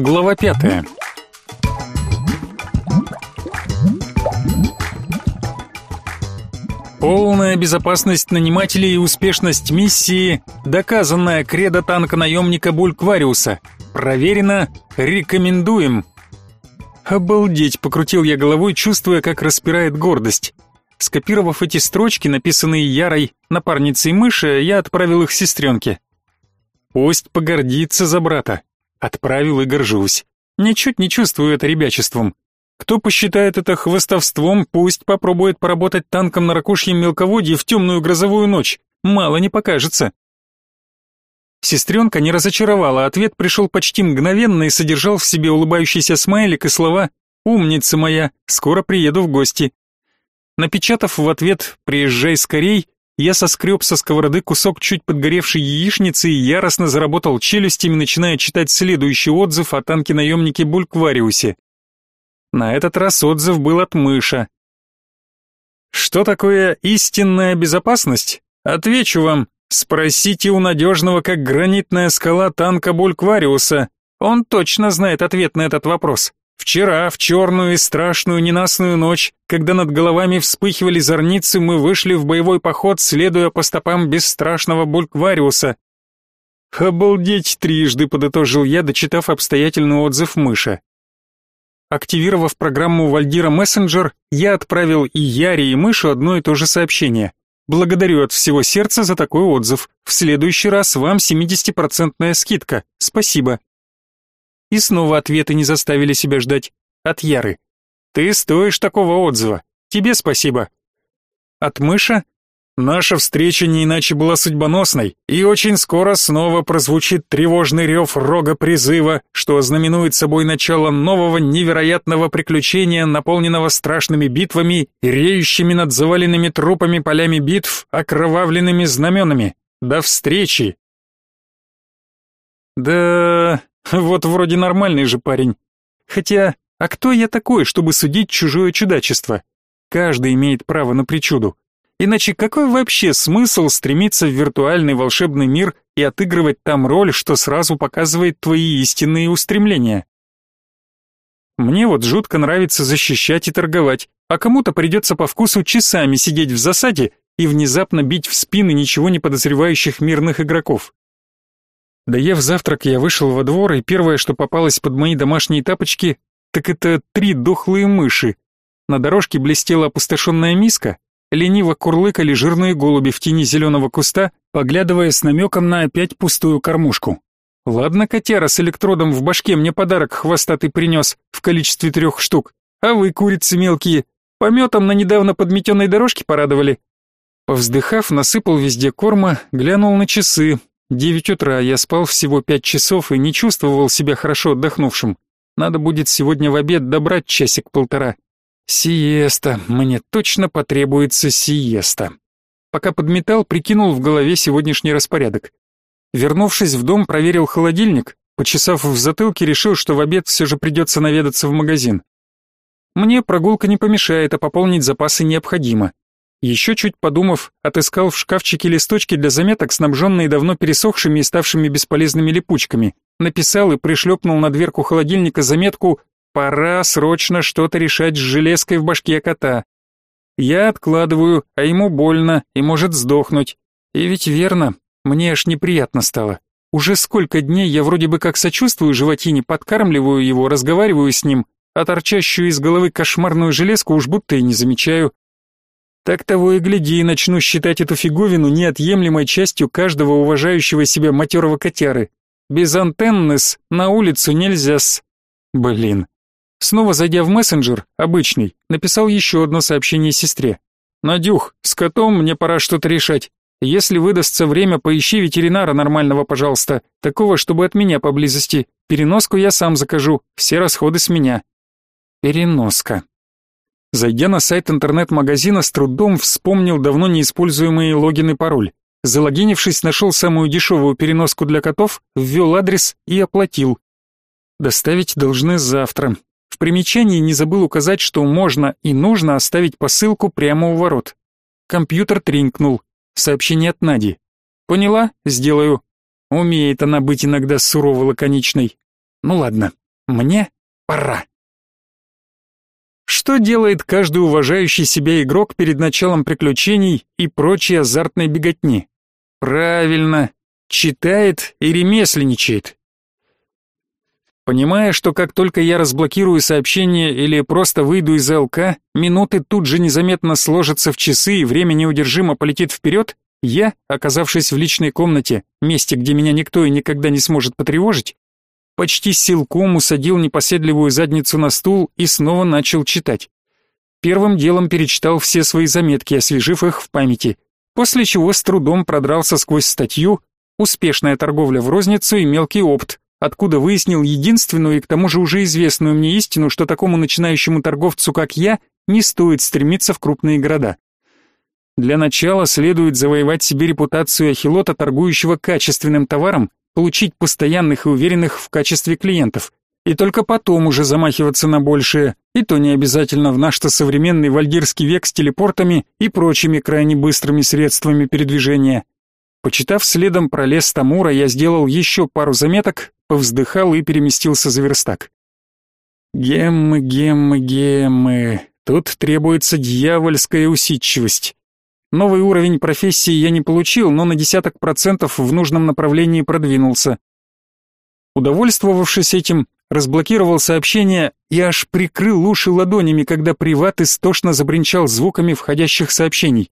Глава пятая. Полная безопасность нанимателей и успешность миссии, доказанная кредо танка-наемника Бульквариуса. Проверено, рекомендуем. Обалдеть, покрутил я головой, чувствуя, как распирает гордость. Скопировав эти строчки, написанные Ярой, напарницей мыши, я отправил их сестренке. Пусть погордится за брата. Отправил и горжусь. Ничуть не чувствую это ребячеством. Кто посчитает это хвостовством, пусть попробует поработать танком на ракушьем мелководье в темную грозовую ночь. Мало не покажется. Сестренка не разочаровала, ответ пришел почти мгновенно и содержал в себе улыбающийся смайлик и слова «Умница моя, скоро приеду в гости». Напечатав в ответ «Приезжай скорей», я соскреб со сковороды кусок чуть подгоревшей яичницы и яростно заработал челюстями, начиная читать следующий отзыв о танке-наемнике Бульквариусе. На этот раз отзыв был от мыша. Что такое истинная безопасность? Отвечу вам. Спросите у надежного, как гранитная скала танка Бульквариуса. Он точно знает ответ на этот вопрос. Вчера, в черную и страшную ненастную ночь, когда над головами вспыхивали зорницы, мы вышли в боевой поход, следуя по стопам бесстрашного Бульквариуса. «Обалдеть трижды», — подытожил я, дочитав обстоятельный отзыв мыша. Активировав программу Вальдира Мессенджер, я отправил и Яре, и Мышу одно и то же сообщение. Благодарю от всего сердца за такой отзыв. В следующий раз вам 70% скидка. Спасибо. И снова ответы не заставили себя ждать. От Яры. Ты стоишь такого отзыва. Тебе спасибо. От Мыша. Наша встреча не иначе была судьбоносной, и очень скоро снова прозвучит тревожный рев рога призыва, что ознаменует собой начало нового невероятного приключения, наполненного страшными битвами и реющими над заваленными трупами полями битв, окровавленными знаменами. До встречи! Да, вот вроде нормальный же парень. Хотя, а кто я такой, чтобы судить чужое чудачество? Каждый имеет право на причуду. Иначе какой вообще смысл стремиться в виртуальный волшебный мир и отыгрывать там роль, что сразу показывает твои истинные устремления? Мне вот жутко нравится защищать и торговать, а кому-то придется по вкусу часами сидеть в засаде и внезапно бить в спины ничего не подозревающих мирных игроков. Доев завтрак, я вышел во двор, и первое, что попалось под мои домашние тапочки, так это три дохлые мыши. На дорожке блестела опустошенная миска, лениво курлыкали жирные голуби в тени зеленого куста, поглядывая с намеком на опять пустую кормушку. Ладно, котяра с электродом в башке мне подарок хвостатый принес в количестве трех штук, а вы, курицы мелкие, пометом на недавно подметенной дорожке порадовали. Повздыхав, насыпал везде корма, глянул на часы, Девять утра, я спал всего пять часов и не чувствовал себя хорошо отдохнувшим. Надо будет сегодня в обед добрать часик-полтора. Сиеста, мне точно потребуется сиеста. Пока подметал, прикинул в голове сегодняшний распорядок. Вернувшись в дом, проверил холодильник, почесав в затылке, решил, что в обед все же придется наведаться в магазин. Мне прогулка не помешает, а пополнить запасы необходимо. Еще чуть подумав, отыскал в шкафчике листочки для заметок, снабженные давно пересохшими и ставшими бесполезными липучками. Написал и пришлепнул на дверку холодильника заметку «Пора срочно что-то решать с железкой в башке кота». Я откладываю, а ему больно и может сдохнуть. И ведь верно, мне аж неприятно стало. Уже сколько дней я вроде бы как сочувствую животине, подкармливаю его, разговариваю с ним, а торчащую из головы кошмарную железку уж будто и не замечаю. Так того и гляди, начну считать эту фиговину неотъемлемой частью каждого уважающего себя матерого котяры. Без антенны-с на улицу нельзя-с. Блин. Снова зайдя в мессенджер, обычный, написал еще одно сообщение сестре. «Надюх, с котом мне пора что-то решать. Если выдастся время, поищи ветеринара нормального, пожалуйста, такого, чтобы от меня поблизости. Переноску я сам закажу, все расходы с меня». Переноска. Зайдя на сайт интернет-магазина, с трудом вспомнил давно неиспользуемый логин и пароль. Залогинившись, нашел самую дешевую переноску для котов, ввел адрес и оплатил. Доставить должны завтра. В примечании не забыл указать, что можно и нужно оставить посылку прямо у ворот. Компьютер тринкнул. Сообщение от Нади. «Поняла? Сделаю». Умеет она быть иногда сурово лаконичной. Ну ладно. Мне пора. Что делает каждый уважающий себя игрок перед началом приключений и прочей азартной беготни? Правильно, читает и ремесленничает. Понимая, что как только я разблокирую сообщение или просто выйду из ЛК, минуты тут же незаметно сложатся в часы и время неудержимо полетит вперед, я, оказавшись в личной комнате, месте, где меня никто и никогда не сможет потревожить, почти силком усадил непоседливую задницу на стул и снова начал читать. Первым делом перечитал все свои заметки, освежив их в памяти, после чего с трудом продрался сквозь статью «Успешная торговля в розницу и мелкий опт», откуда выяснил единственную и к тому же уже известную мне истину, что такому начинающему торговцу, как я, не стоит стремиться в крупные города. Для начала следует завоевать себе репутацию ахилота, торгующего качественным товаром, получить постоянных и уверенных в качестве клиентов, и только потом уже замахиваться на большее, и то не обязательно в наш-то современный вальдирский век с телепортами и прочими крайне быстрыми средствами передвижения. Почитав следом про лес Тамура, я сделал еще пару заметок, повздыхал и переместился за верстак. Геммы, геммы, геммы. Тут требуется дьявольская усидчивость. Новый уровень профессии я не получил, но на десяток процентов в нужном направлении продвинулся. Удовольствовавшись этим, разблокировал сообщение и аж прикрыл уши ладонями, когда приват истошно забринчал звуками входящих сообщений.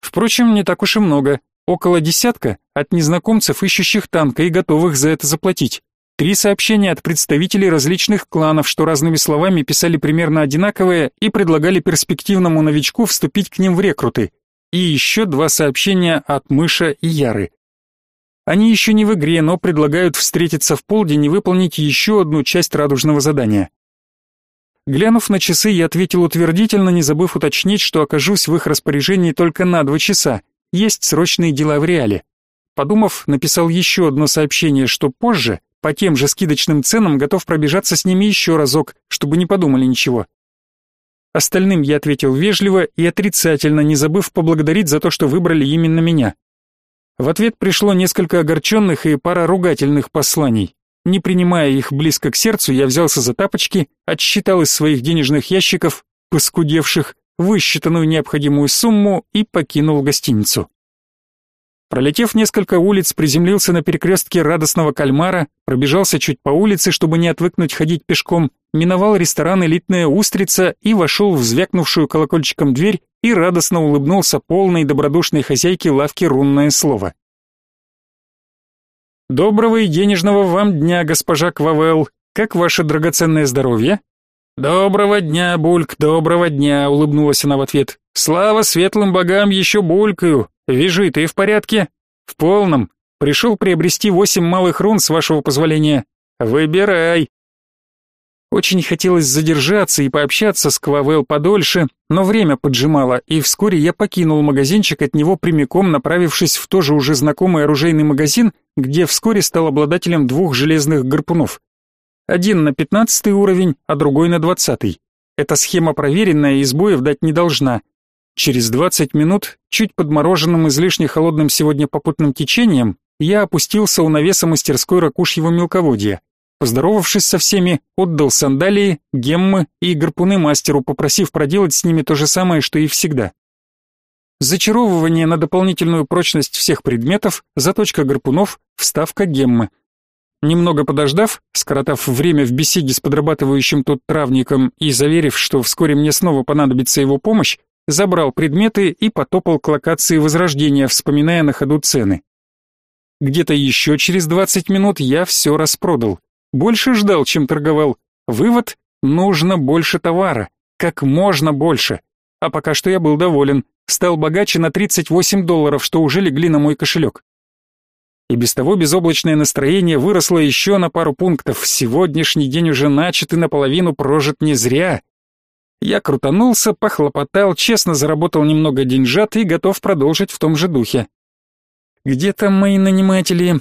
Впрочем, не так уж и много. Около десятка от незнакомцев, ищущих танка и готовых за это заплатить. Три сообщения от представителей различных кланов, что разными словами писали примерно одинаковые и предлагали перспективному новичку вступить к ним в рекруты. И еще два сообщения от Мыша и Яры. Они еще не в игре, но предлагают встретиться в полдень и выполнить еще одну часть радужного задания. Глянув на часы, я ответил утвердительно, не забыв уточнить, что окажусь в их распоряжении только на два часа. Есть срочные дела в реале. Подумав, написал еще одно сообщение, что позже, по тем же скидочным ценам, готов пробежаться с ними еще разок, чтобы не подумали ничего. Остальным я ответил вежливо и отрицательно, не забыв поблагодарить за то, что выбрали именно меня. В ответ пришло несколько огорченных и пара ругательных посланий. Не принимая их близко к сердцу, я взялся за тапочки, отсчитал из своих денежных ящиков, поскудевших, высчитанную необходимую сумму и покинул гостиницу. Пролетев несколько улиц, приземлился на перекрестке радостного кальмара, пробежался чуть по улице, чтобы не отвыкнуть ходить пешком, миновал ресторан «Элитная устрица» и вошел в звякнувшую колокольчиком дверь и радостно улыбнулся полной добродушной хозяйке лавки «Рунное слово». Доброго и денежного вам дня, госпожа Квавел. Как ваше драгоценное здоровье? Доброго дня, Бульк, доброго дня, улыбнулась она в ответ. Слава светлым богам, еще булькаю. Вижу, ты в порядке? В полном. Пришел приобрести восемь малых рун, с вашего позволения. Выбирай. Очень хотелось задержаться и пообщаться с Квавел подольше, но время поджимало, и вскоре я покинул магазинчик от него прямиком, направившись в тоже уже знакомый оружейный магазин, где вскоре стал обладателем двух железных гарпунов. Один на пятнадцатый уровень, а другой на двадцатый. Эта схема проверенная и сбоев дать не должна. Через двадцать минут, чуть подмороженным излишне холодным сегодня попутным течением, я опустился у навеса мастерской ракушьего мелководья. Поздоровавшись со всеми, отдал сандалии, геммы и гарпуны мастеру, попросив проделать с ними то же самое, что и всегда. Зачаровывание на дополнительную прочность всех предметов, заточка гарпунов, вставка геммы. Немного подождав, скоротав время в беседе с подрабатывающим тут травником и заверив, что вскоре мне снова понадобится его помощь, забрал предметы и потопал к локации возрождения, вспоминая на ходу цены. Где-то еще через 20 минут я все распродал. Больше ждал, чем торговал. Вывод – нужно больше товара. Как можно больше. А пока что я был доволен. Стал богаче на 38 долларов, что уже легли на мой кошелек. И без того безоблачное настроение выросло еще на пару пунктов. Сегодняшний день уже начат и наполовину прожит не зря. Я крутанулся, похлопотал, честно заработал немного деньжат и готов продолжить в том же духе. Где там мои наниматели?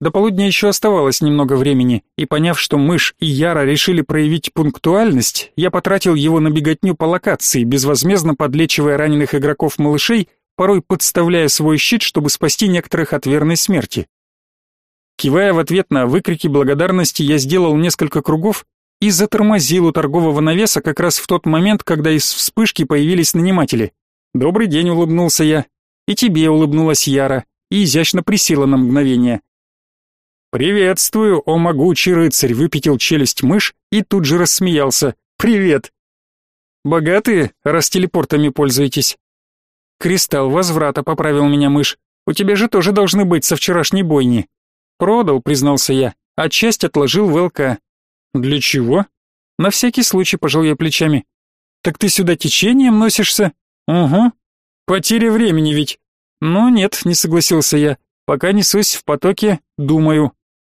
До полудня еще оставалось немного времени, и поняв, что мышь и Яра решили проявить пунктуальность, я потратил его на беготню по локации, безвозмездно подлечивая раненых игроков-малышей, порой подставляя свой щит, чтобы спасти некоторых от верной смерти. Кивая в ответ на выкрики благодарности, я сделал несколько кругов и затормозил у торгового навеса как раз в тот момент, когда из вспышки появились наниматели. «Добрый день», — улыбнулся я. «И тебе», — улыбнулась Яра, и изящно присела на мгновение. «Приветствую, о могучий рыцарь!» — выпятил челюсть мышь и тут же рассмеялся. «Привет!» «Богатые, раз телепортами пользуетесь?» «Кристалл возврата», — поправил меня мышь. «У тебя же тоже должны быть со вчерашней бойни». «Продал», — признался я, а часть отложил в ЛК. «Для чего?» «На всякий случай», — пожал я плечами. «Так ты сюда течением носишься?» «Угу. Потеря времени ведь». «Ну нет», — не согласился я. «Пока несусь в потоке, думаю».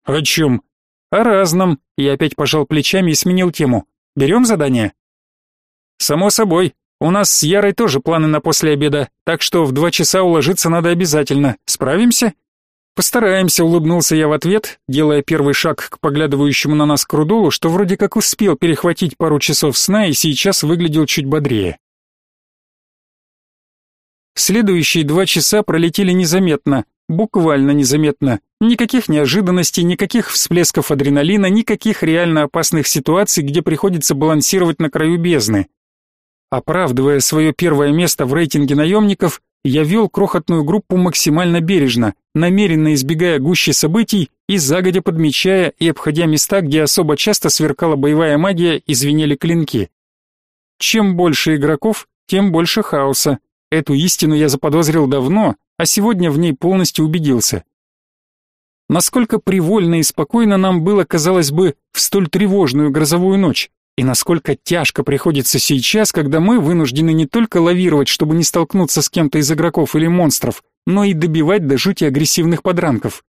«О чем?» «О разном». Я опять пожал плечами и сменил тему. «Берем задание?» «Само собой. У нас с Ярой тоже планы на после обеда, так что в два часа уложиться надо обязательно. Справимся?» «Постараемся», — улыбнулся я в ответ, делая первый шаг к поглядывающему на нас Крудулу, что вроде как успел перехватить пару часов сна и сейчас выглядел чуть бодрее. Следующие два часа пролетели незаметно, буквально незаметно. Никаких неожиданностей, никаких всплесков адреналина, никаких реально опасных ситуаций, где приходится балансировать на краю бездны. Оправдывая свое первое место в рейтинге наемников, я вел крохотную группу максимально бережно, намеренно избегая гуще событий и загодя подмечая и обходя места, где особо часто сверкала боевая магия и звенели клинки. Чем больше игроков, тем больше хаоса. Эту истину я заподозрил давно, а сегодня в ней полностью убедился. Насколько привольно и спокойно нам было, казалось бы, в столь тревожную грозовую ночь, и насколько тяжко приходится сейчас, когда мы вынуждены не только лавировать, чтобы не столкнуться с кем-то из игроков или монстров, но и добивать до жути агрессивных подранков.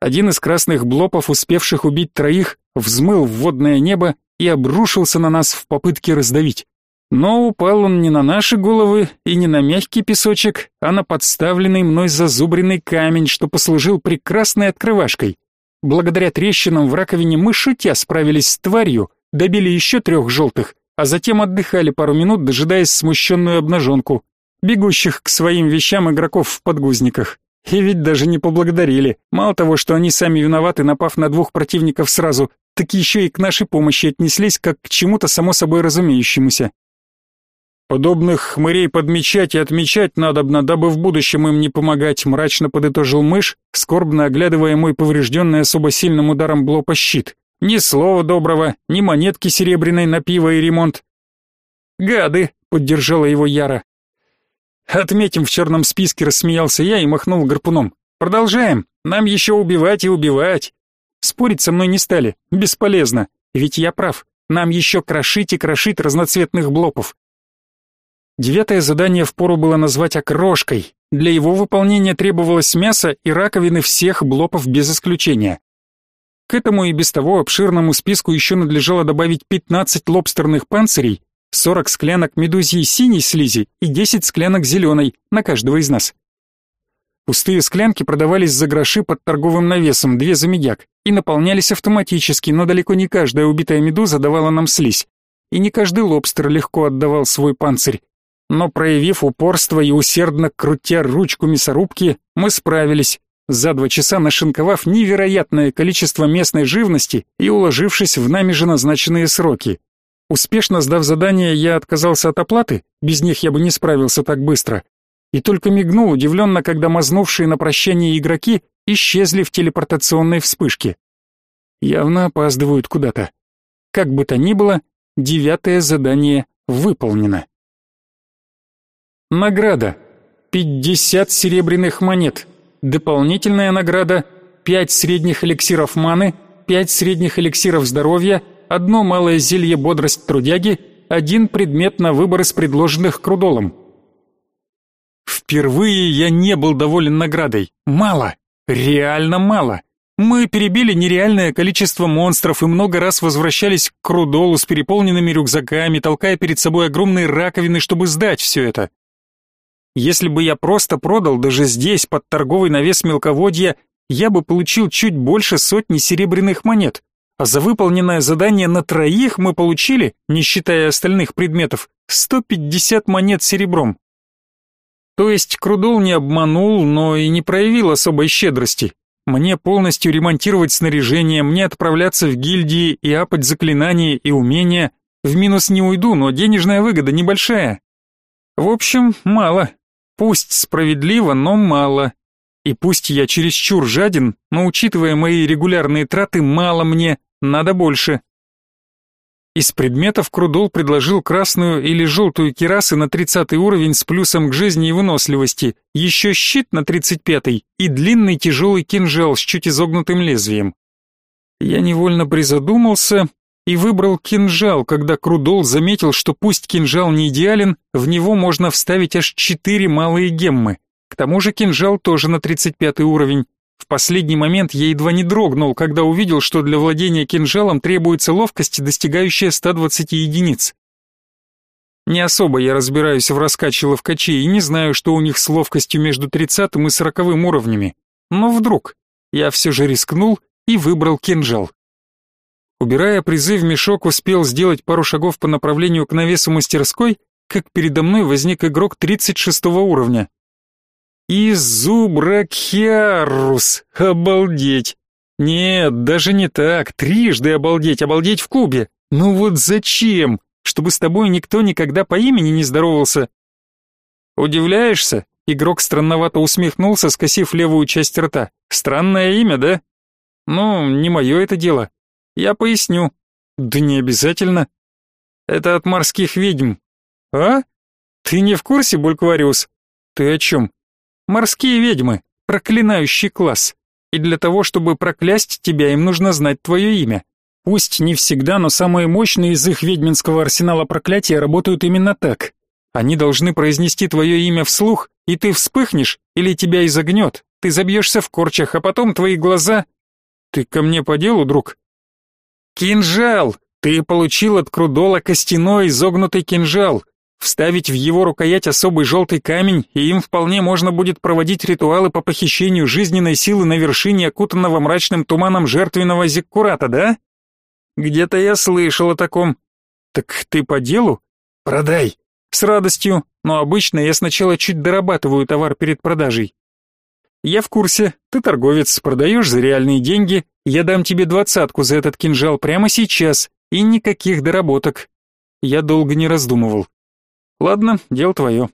Один из красных блопов, успевших убить троих, взмыл в водное небо и обрушился на нас в попытке раздавить. Но упал он не на наши головы и не на мягкий песочек, а на подставленный мной зазубренный камень, что послужил прекрасной открывашкой. Благодаря трещинам в раковине мы шутя справились с тварью, добили еще трех желтых, а затем отдыхали пару минут, дожидаясь смущенную обнаженку, бегущих к своим вещам игроков в подгузниках. И ведь даже не поблагодарили. Мало того, что они сами виноваты, напав на двух противников сразу, так еще и к нашей помощи отнеслись как к чему-то само собой разумеющемуся. Подобных хмырей подмечать и отмечать надобно, дабы в будущем им не помогать, мрачно подытожил мышь, скорбно оглядывая мой поврежденный особо сильным ударом блопа щит. Ни слова доброго, ни монетки серебряной на пиво и ремонт. Гады, поддержала его Яра. Отметим в черном списке, рассмеялся я и махнул гарпуном. Продолжаем. Нам еще убивать и убивать. Спорить со мной не стали, бесполезно. Ведь я прав. Нам еще крошить и крошить разноцветных блопов. Девятое задание впору было назвать окрошкой. Для его выполнения требовалось мясо и раковины всех блопов без исключения. К этому и без того обширному списку еще надлежало добавить 15 лобстерных панцирей, 40 склянок медузьей синей слизи и 10 склянок зеленой на каждого из нас. Пустые склянки продавались за гроши под торговым навесом, две за медяк, и наполнялись автоматически, но далеко не каждая убитая медуза давала нам слизь. И не каждый лобстер легко отдавал свой панцирь но проявив упорство и усердно крутя ручку мясорубки, мы справились, за два часа нашинковав невероятное количество местной живности и уложившись в нами же назначенные сроки. Успешно сдав задание, я отказался от оплаты, без них я бы не справился так быстро, и только мигнул удивленно, когда мазнувшие на прощание игроки исчезли в телепортационной вспышке. Явно опаздывают куда-то. Как бы то ни было, девятое задание выполнено. Награда. 50 серебряных монет. Дополнительная награда. 5 средних эликсиров маны, 5 средних эликсиров здоровья, одно малое зелье бодрость трудяги, один предмет на выбор из предложенных крудолом. Впервые я не был доволен наградой. Мало. Реально мало. Мы перебили нереальное количество монстров и много раз возвращались к Крудолу с переполненными рюкзаками, толкая перед собой огромные раковины, чтобы сдать все это. Если бы я просто продал даже здесь, под торговый навес мелководья, я бы получил чуть больше сотни серебряных монет. А за выполненное задание на троих мы получили, не считая остальных предметов, 150 монет серебром. То есть Крудол не обманул, но и не проявил особой щедрости. Мне полностью ремонтировать снаряжение, мне отправляться в гильдии и апать заклинания и умения. В минус не уйду, но денежная выгода небольшая. В общем, мало. Пусть справедливо, но мало. И пусть я чересчур жаден, но учитывая мои регулярные траты, мало мне, надо больше. Из предметов Крудол предложил красную или желтую кирасы на 30 уровень с плюсом к жизни и выносливости, еще щит на 35 и длинный тяжелый кинжал с чуть изогнутым лезвием. Я невольно призадумался и выбрал кинжал, когда Крудол заметил, что пусть кинжал не идеален, в него можно вставить аж четыре малые геммы. К тому же кинжал тоже на 35 уровень. В последний момент я едва не дрогнул, когда увидел, что для владения кинжалом требуется ловкость, достигающая 120 единиц. Не особо я разбираюсь в раскаче ловкачей и не знаю, что у них с ловкостью между 30 и 40 уровнями. Но вдруг я все же рискнул и выбрал кинжал. Убирая призы в мешок, успел сделать пару шагов по направлению к навесу мастерской, как передо мной возник игрок 36 уровня. Изубракхиарус. Обалдеть. Нет, даже не так. Трижды обалдеть, обалдеть в кубе. Ну вот зачем? Чтобы с тобой никто никогда по имени не здоровался. Удивляешься? Игрок странновато усмехнулся, скосив левую часть рта. Странное имя, да? Ну, не мое это дело. Я поясню. Да не обязательно. Это от морских ведьм. А? Ты не в курсе, Бульквариус? Ты о чем? Морские ведьмы, проклинающий класс. И для того, чтобы проклясть тебя, им нужно знать твое имя. Пусть не всегда, но самые мощные из их ведьминского арсенала проклятия работают именно так. Они должны произнести твое имя вслух, и ты вспыхнешь или тебя изогнет. Ты забьешься в корчах, а потом твои глаза... Ты ко мне по делу, друг? Кинжал! Ты получил от Крудола костяной изогнутый кинжал вставить в его рукоять особый желтый камень, и им вполне можно будет проводить ритуалы по похищению жизненной силы на вершине окутанного мрачным туманом жертвенного зиккурата, да? Где-то я слышал о таком. Так ты по делу? Продай. С радостью, но обычно я сначала чуть дорабатываю товар перед продажей. Я в курсе, ты торговец, продаешь за реальные деньги, я дам тебе двадцатку за этот кинжал прямо сейчас, и никаких доработок. Я долго не раздумывал. Ладно, дело твое.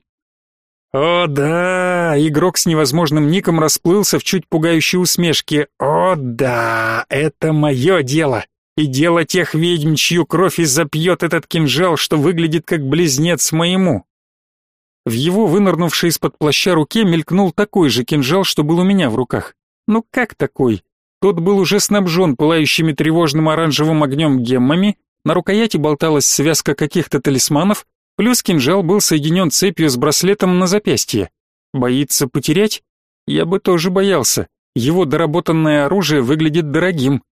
О да, игрок с невозможным ником расплылся в чуть пугающей усмешке. О да, это мое дело. И дело тех ведьм, чью кровь и запьет этот кинжал, что выглядит как близнец моему. В его вынырнувшей из-под плаща руке мелькнул такой же кинжал, что был у меня в руках. Ну как такой? Тот был уже снабжен пылающими тревожным оранжевым огнем геммами, на рукояти болталась связка каких-то талисманов, Плюс кинжал был соединен цепью с браслетом на запястье. Боится потерять? Я бы тоже боялся. Его доработанное оружие выглядит дорогим.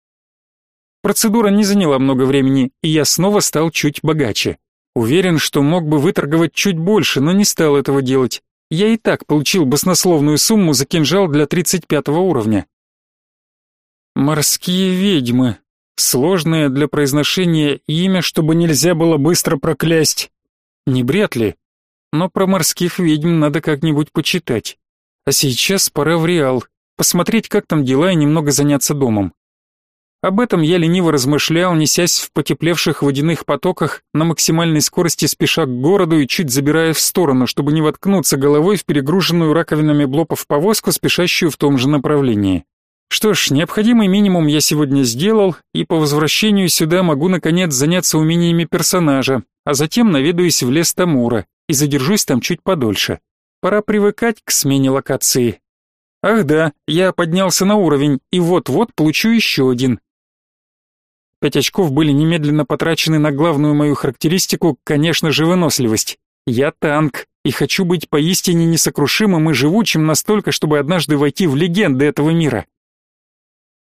Процедура не заняла много времени, и я снова стал чуть богаче. Уверен, что мог бы выторговать чуть больше, но не стал этого делать. Я и так получил баснословную сумму за кинжал для 35 уровня. Морские ведьмы. Сложное для произношения имя, чтобы нельзя было быстро проклясть. Не бред ли? Но про морских ведьм надо как-нибудь почитать. А сейчас пора в Реал, посмотреть, как там дела и немного заняться домом. Об этом я лениво размышлял, несясь в потеплевших водяных потоках на максимальной скорости спеша к городу и чуть забирая в сторону, чтобы не воткнуться головой в перегруженную раковинами блопов повозку, спешащую в том же направлении. Что ж, необходимый минимум я сегодня сделал, и по возвращению сюда могу наконец заняться умениями персонажа, а затем наведаюсь в лес Тамура и задержусь там чуть подольше. Пора привыкать к смене локации. Ах да, я поднялся на уровень и вот-вот получу еще один. Пять очков были немедленно потрачены на главную мою характеристику, конечно же, выносливость. Я танк и хочу быть поистине несокрушимым и живучим настолько, чтобы однажды войти в легенды этого мира.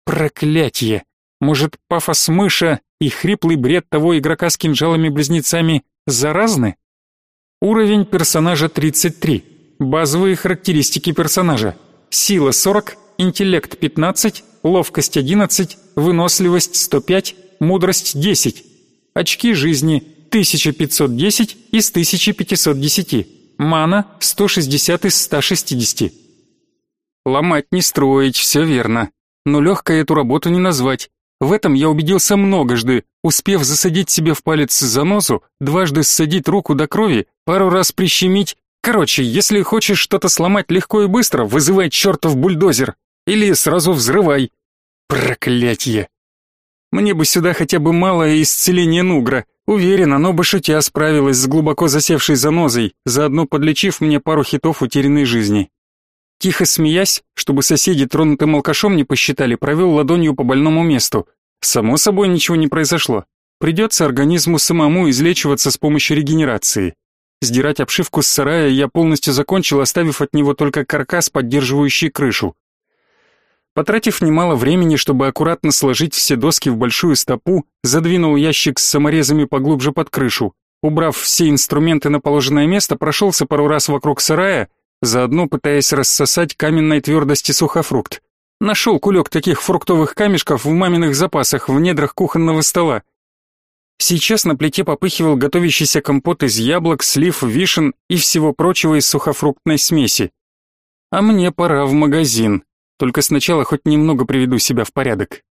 Проклятье! Может, пафос мыша и хриплый бред того игрока с кинжалами-близнецами заразны? Уровень персонажа 33. Базовые характеристики персонажа. Сила 40, интеллект 15, ловкость 11, выносливость 105, мудрость 10. Очки жизни 1510 из 1510. Мана 160 из 160. Ломать не строить, все верно. но легкой эту работу не назвать. В этом я убедился многожды, успев засадить себе в палец занозу, дважды ссадить руку до крови, пару раз прищемить. Короче, если хочешь что-то сломать легко и быстро, вызывай чертов бульдозер. Или сразу взрывай. Проклятье! Мне бы сюда хотя бы малое исцеление нугра. Уверен, оно бы шутя справилось с глубоко засевшей занозой, заодно подлечив мне пару хитов утерянной жизни. Тихо смеясь, чтобы соседи тронутым алкашом не посчитали, провел ладонью по больному месту. Само собой ничего не произошло. Придется организму самому излечиваться с помощью регенерации. Сдирать обшивку с сарая я полностью закончил, оставив от него только каркас, поддерживающий крышу. Потратив немало времени, чтобы аккуратно сложить все доски в большую стопу, задвинул ящик с саморезами поглубже под крышу. Убрав все инструменты на положенное место, прошелся пару раз вокруг сарая, заодно пытаясь рассосать каменной твердости сухофрукт. Нашел кулек таких фруктовых камешков в маминых запасах в недрах кухонного стола. Сейчас на плите попыхивал готовящийся компот из яблок, слив, вишен и всего прочего из сухофруктной смеси. А мне пора в магазин. Только сначала хоть немного приведу себя в порядок.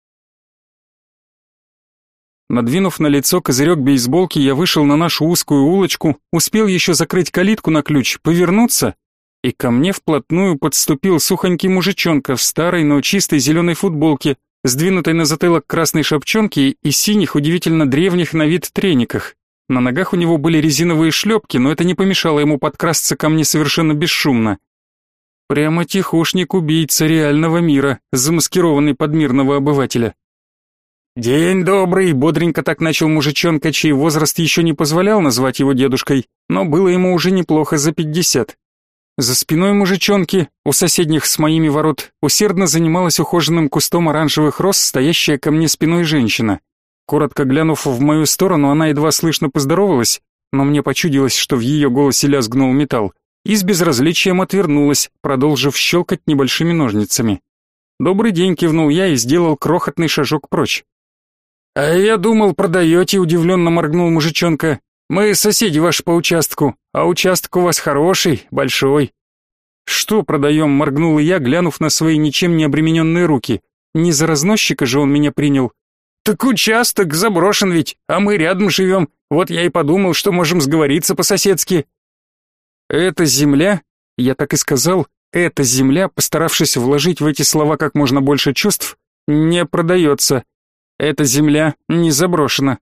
Надвинув на лицо козырек бейсболки, я вышел на нашу узкую улочку, успел еще закрыть калитку на ключ, повернуться, и ко мне вплотную подступил сухонький мужичонка в старой, но чистой зеленой футболке, сдвинутой на затылок красной шапчонки и синих, удивительно древних на вид трениках. На ногах у него были резиновые шлепки, но это не помешало ему подкрасться ко мне совершенно бесшумно. Прямо тихушник-убийца реального мира, замаскированный под мирного обывателя. «День добрый!» — бодренько так начал мужичонка, чей возраст еще не позволял назвать его дедушкой, но было ему уже неплохо за пятьдесят. За спиной мужичонки, у соседних с моими ворот, усердно занималась ухоженным кустом оранжевых роз стоящая ко мне спиной женщина. Коротко глянув в мою сторону, она едва слышно поздоровалась, но мне почудилось, что в ее голосе лязгнул металл и с безразличием отвернулась, продолжив щелкать небольшими ножницами. «Добрый день», — кивнул я и сделал крохотный шажок прочь. «А я думал, продаете», — удивленно моргнул мужичонка. «Мы соседи ваши по участку, а участок у вас хороший, большой». «Что продаем?» — моргнул я, глянув на свои ничем не обремененные руки. «Не за разносчика же он меня принял». «Так участок заброшен ведь, а мы рядом живем. Вот я и подумал, что можем сговориться по-соседски». Эта земля, я так и сказал, эта земля, постаравшись вложить в эти слова как можно больше чувств, не продается. Эта земля не заброшена.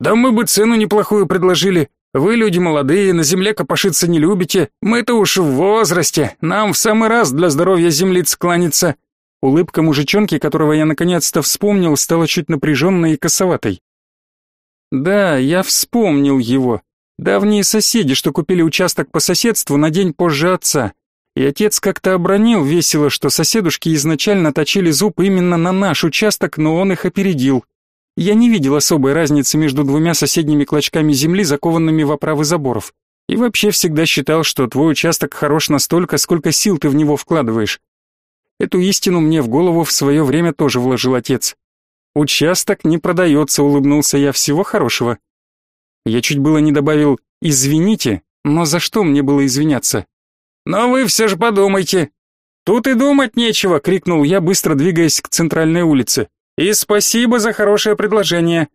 Да мы бы цену неплохую предложили. Вы люди молодые, на земле копошиться не любите. Мы-то уж в возрасте, нам в самый раз для здоровья землиц кланяться. Улыбка мужичонки, которого я наконец-то вспомнил, стала чуть напряженной и косоватой. Да, я вспомнил его. Давние соседи, что купили участок по соседству на день позже отца. И отец как-то обронил весело, что соседушки изначально точили зуб именно на наш участок, но он их опередил. Я не видел особой разницы между двумя соседними клочками земли, закованными в оправы заборов. И вообще всегда считал, что твой участок хорош настолько, сколько сил ты в него вкладываешь. Эту истину мне в голову в свое время тоже вложил отец. «Участок не продается», — улыбнулся я, — «всего хорошего». Я чуть было не добавил «извините», но за что мне было извиняться? «Но вы все же подумайте!» «Тут и думать нечего!» — крикнул я, быстро двигаясь к центральной улице. «И спасибо за хорошее предложение!»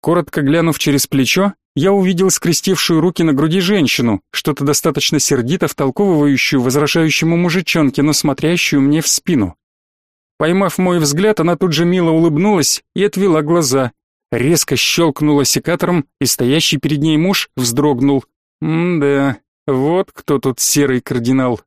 Коротко глянув через плечо, я увидел скрестившую руки на груди женщину, что-то достаточно сердито втолковывающую возражающему мужичонке, но смотрящую мне в спину. Поймав мой взгляд, она тут же мило улыбнулась и отвела глаза, резко щелкнула секатором, и стоящий перед ней муж вздрогнул. М-да, вот кто тут серый кардинал.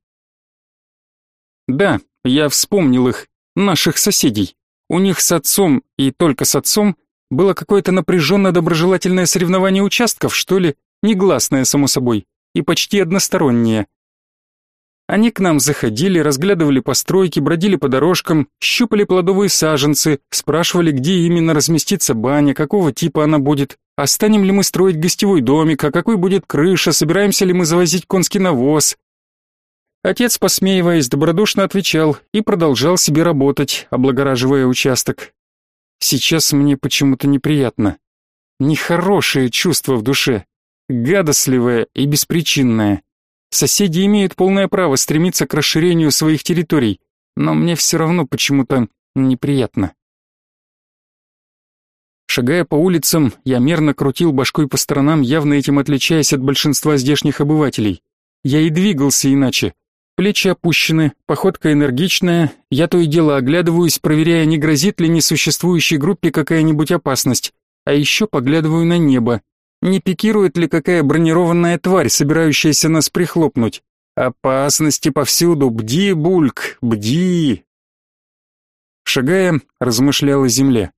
Да, я вспомнил их, наших соседей. У них с отцом, и только с отцом, было какое-то напряженно доброжелательное соревнование участков, что ли, негласное, само собой, и почти одностороннее. Они к нам заходили, разглядывали постройки, бродили по дорожкам, щупали плодовые саженцы, спрашивали, где именно разместится баня, какого типа она будет, а ли мы строить гостевой домик, а какой будет крыша, собираемся ли мы завозить конский навоз. Отец, посмеиваясь, добродушно отвечал и продолжал себе работать, облагораживая участок. Сейчас мне почему-то неприятно. Нехорошее чувство в душе, гадостливое и беспричинное. Соседи имеют полное право стремиться к расширению своих территорий. но мне все равно почему-то неприятно. Шагая по улицам, я мерно крутил башкой по сторонам, явно этим отличаясь от большинства здешних обывателей. Я и двигался иначе. Плечи опущены, походка энергичная, я то и дело оглядываюсь, проверяя, не грозит ли несуществующей группе какая-нибудь опасность, а еще поглядываю на небо. Не пикирует ли какая бронированная тварь, собирающаяся нас прихлопнуть? Опасности повсюду, бди, Бульк, бди! Шагая, размышлял о земле.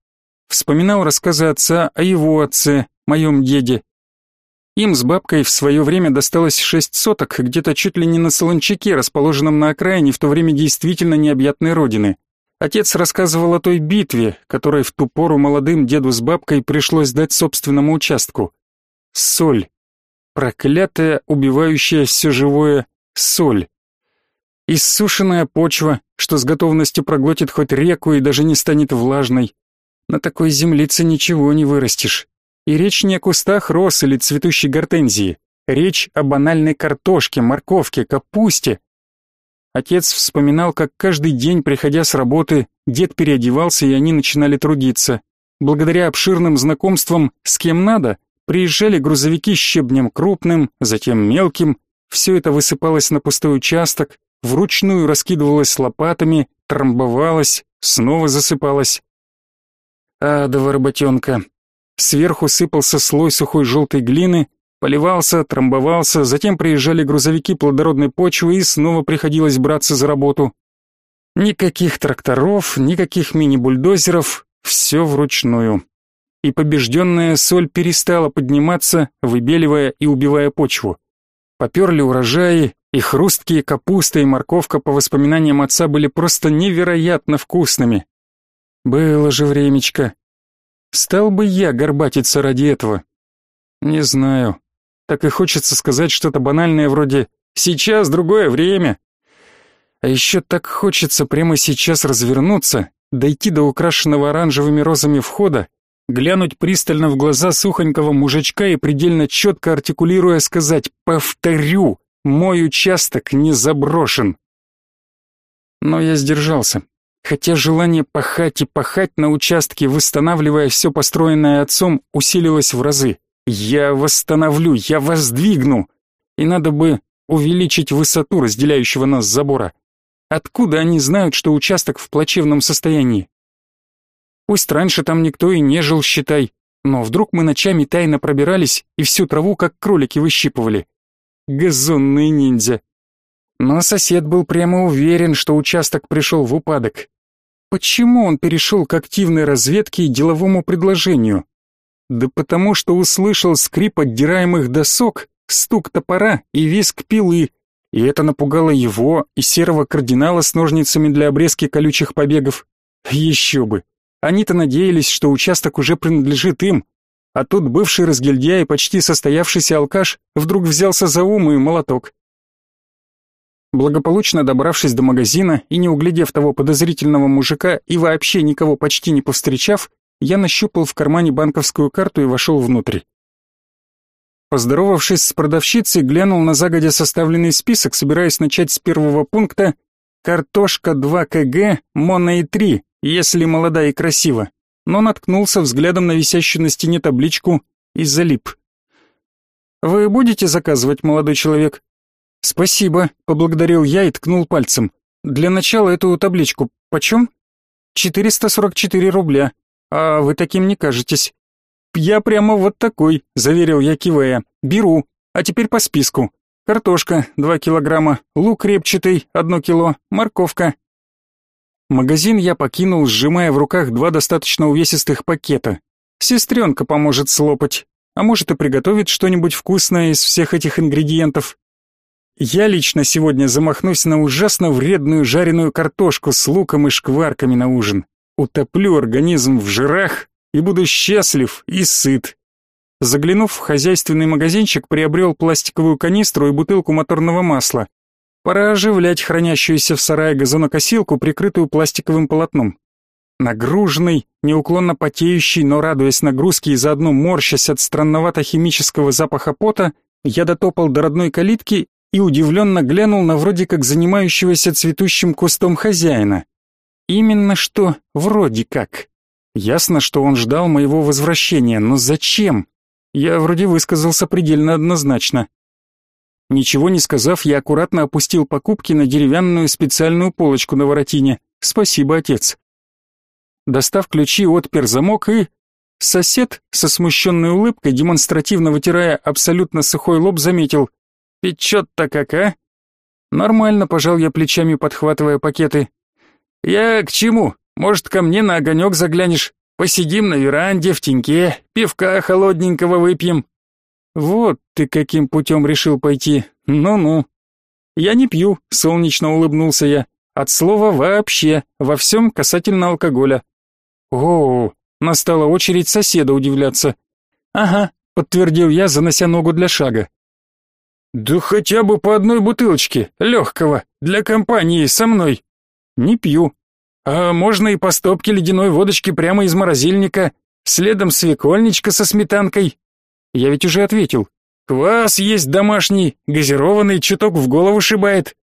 Вспоминал рассказы отца о его отце, моем деде. Им с бабкой в свое время досталось шесть соток, где-то чуть ли не на Солончаке, расположенном на окраине в то время действительно необъятной родины. Отец рассказывал о той битве, которой в ту пору молодым деду с бабкой пришлось дать собственному участку. Соль. Проклятая, убивающая все живое соль. Иссушенная почва, что с готовностью проглотит хоть реку и даже не станет влажной. На такой землице ничего не вырастешь. И речь не о кустах роз или цветущей гортензии. Речь о банальной картошке, морковке, капусте. Отец вспоминал, как каждый день, приходя с работы, дед переодевался, и они начинали трудиться. Благодаря обширным знакомствам с кем надо, приезжали грузовики щебнем крупным, затем мелким, все это высыпалось на пустой участок, вручную раскидывалось лопатами, трамбовалось, снова засыпалось. Адова работенка. Сверху сыпался слой сухой желтой глины, поливался, трамбовался, затем приезжали грузовики плодородной почвы и снова приходилось браться за работу. Никаких тракторов, никаких мини-бульдозеров, все вручную. И побежденная соль перестала подниматься, выбеливая и убивая почву. Поперли урожаи, и хрусткие капуста и морковка по воспоминаниям отца были просто невероятно вкусными. Было же времечко. Стал бы я горбатиться ради этого? Не знаю. Так и хочется сказать что-то банальное вроде «сейчас другое время». А еще так хочется прямо сейчас развернуться, дойти до украшенного оранжевыми розами входа глянуть пристально в глаза сухонького мужичка и предельно четко артикулируя сказать «Повторю, мой участок не заброшен». Но я сдержался, хотя желание пахать и пахать на участке, восстанавливая все построенное отцом, усилилось в разы. Я восстановлю, я воздвигну. И надо бы увеличить высоту разделяющего нас забора. Откуда они знают, что участок в плачевном состоянии? Пусть раньше там никто и не жил, считай, но вдруг мы ночами тайно пробирались и всю траву как кролики выщипывали. Газонные ниндзя. Но сосед был прямо уверен, что участок пришел в упадок. Почему он перешел к активной разведке и деловому предложению? Да потому что услышал скрип отдираемых досок, стук топора и визг пилы, и это напугало его и серого кардинала с ножницами для обрезки колючих побегов. Еще бы, они-то надеялись, что участок уже принадлежит им, а тут бывший разгильдяй почти состоявшийся алкаш вдруг взялся за ум и молоток. Благополучно добравшись до магазина и не углядев того подозрительного мужика и вообще никого почти не повстречав, я нащупал в кармане банковскую карту и вошел внутрь. Поздоровавшись с продавщицей, глянул на загодя составленный список, собираясь начать с первого пункта «Картошка 2 кг, моно и 3», если молода и красива, но наткнулся взглядом на висящую на стене табличку и залип. «Вы будете заказывать, молодой человек?» «Спасибо», — поблагодарил я и ткнул пальцем. «Для начала эту табличку почем?» «444 рубля. А вы таким не кажетесь». «Я прямо вот такой», — заверил я, кивая. «Беру. А теперь по списку. Картошка — 2 килограмма, лук репчатый — 1 кило, морковка Магазин я покинул, сжимая в руках два достаточно увесистых пакета. Сестренка поможет слопать, а может и приготовит что-нибудь вкусное из всех этих ингредиентов. Я лично сегодня замахнусь на ужасно вредную жареную картошку с луком и шкварками на ужин. Утоплю организм в жирах и буду счастлив и сыт. Заглянув в хозяйственный магазинчик, приобрел пластиковую канистру и бутылку моторного масла. Пора оживлять хранящуюся в сарае газонокосилку, прикрытую пластиковым полотном. Нагруженный, неуклонно потеющий, но радуясь нагрузке и заодно морщась от странновато-химического запаха пота, я дотопал до родной калитки и удивленно глянул на вроде как занимающегося цветущим кустом хозяина. Именно что вроде как. Ясно, что он ждал моего возвращения, но зачем? Я вроде высказался предельно однозначно. Ничего не сказав, я аккуратно опустил покупки на деревянную специальную полочку на воротине. Спасибо, отец. Достав ключи, отпер замок и... Сосед, со смущенной улыбкой, демонстративно вытирая абсолютно сухой лоб, заметил. «Печет-то как, а?» «Нормально», — пожал я плечами, подхватывая пакеты. «Я к чему? Может, ко мне на огонек заглянешь? Посидим на веранде, в теньке, пивка холодненького выпьем». «Вот ты каким путем решил пойти. Ну-ну». «Я не пью», — солнечно улыбнулся я. «От слова вообще, во всем касательно алкоголя». «О, настала очередь соседа удивляться». «Ага», — подтвердил я, занося ногу для шага. «Да хотя бы по одной бутылочке, легкого, для компании со мной». «Не пью». «А можно и по стопке ледяной водочки прямо из морозильника, следом свекольничка со сметанкой». «Я ведь уже ответил». «Квас есть домашний, газированный, чуток в голову шибает».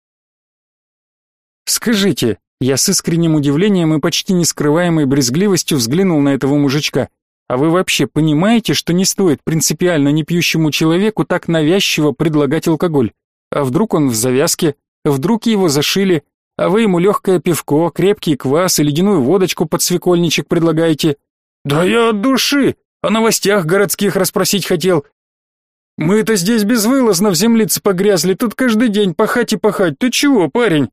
«Скажите», я с искренним удивлением и почти нескрываемой брезгливостью взглянул на этого мужичка. А вы вообще понимаете, что не стоит принципиально непьющему человеку так навязчиво предлагать алкоголь? А вдруг он в завязке? Вдруг его зашили? А вы ему легкое пивко, крепкий квас и ледяную водочку под свекольничек предлагаете? Да я от души! О новостях городских расспросить хотел. Мы-то здесь безвылазно в землице погрязли, тут каждый день пахать и пахать. Ты чего, парень?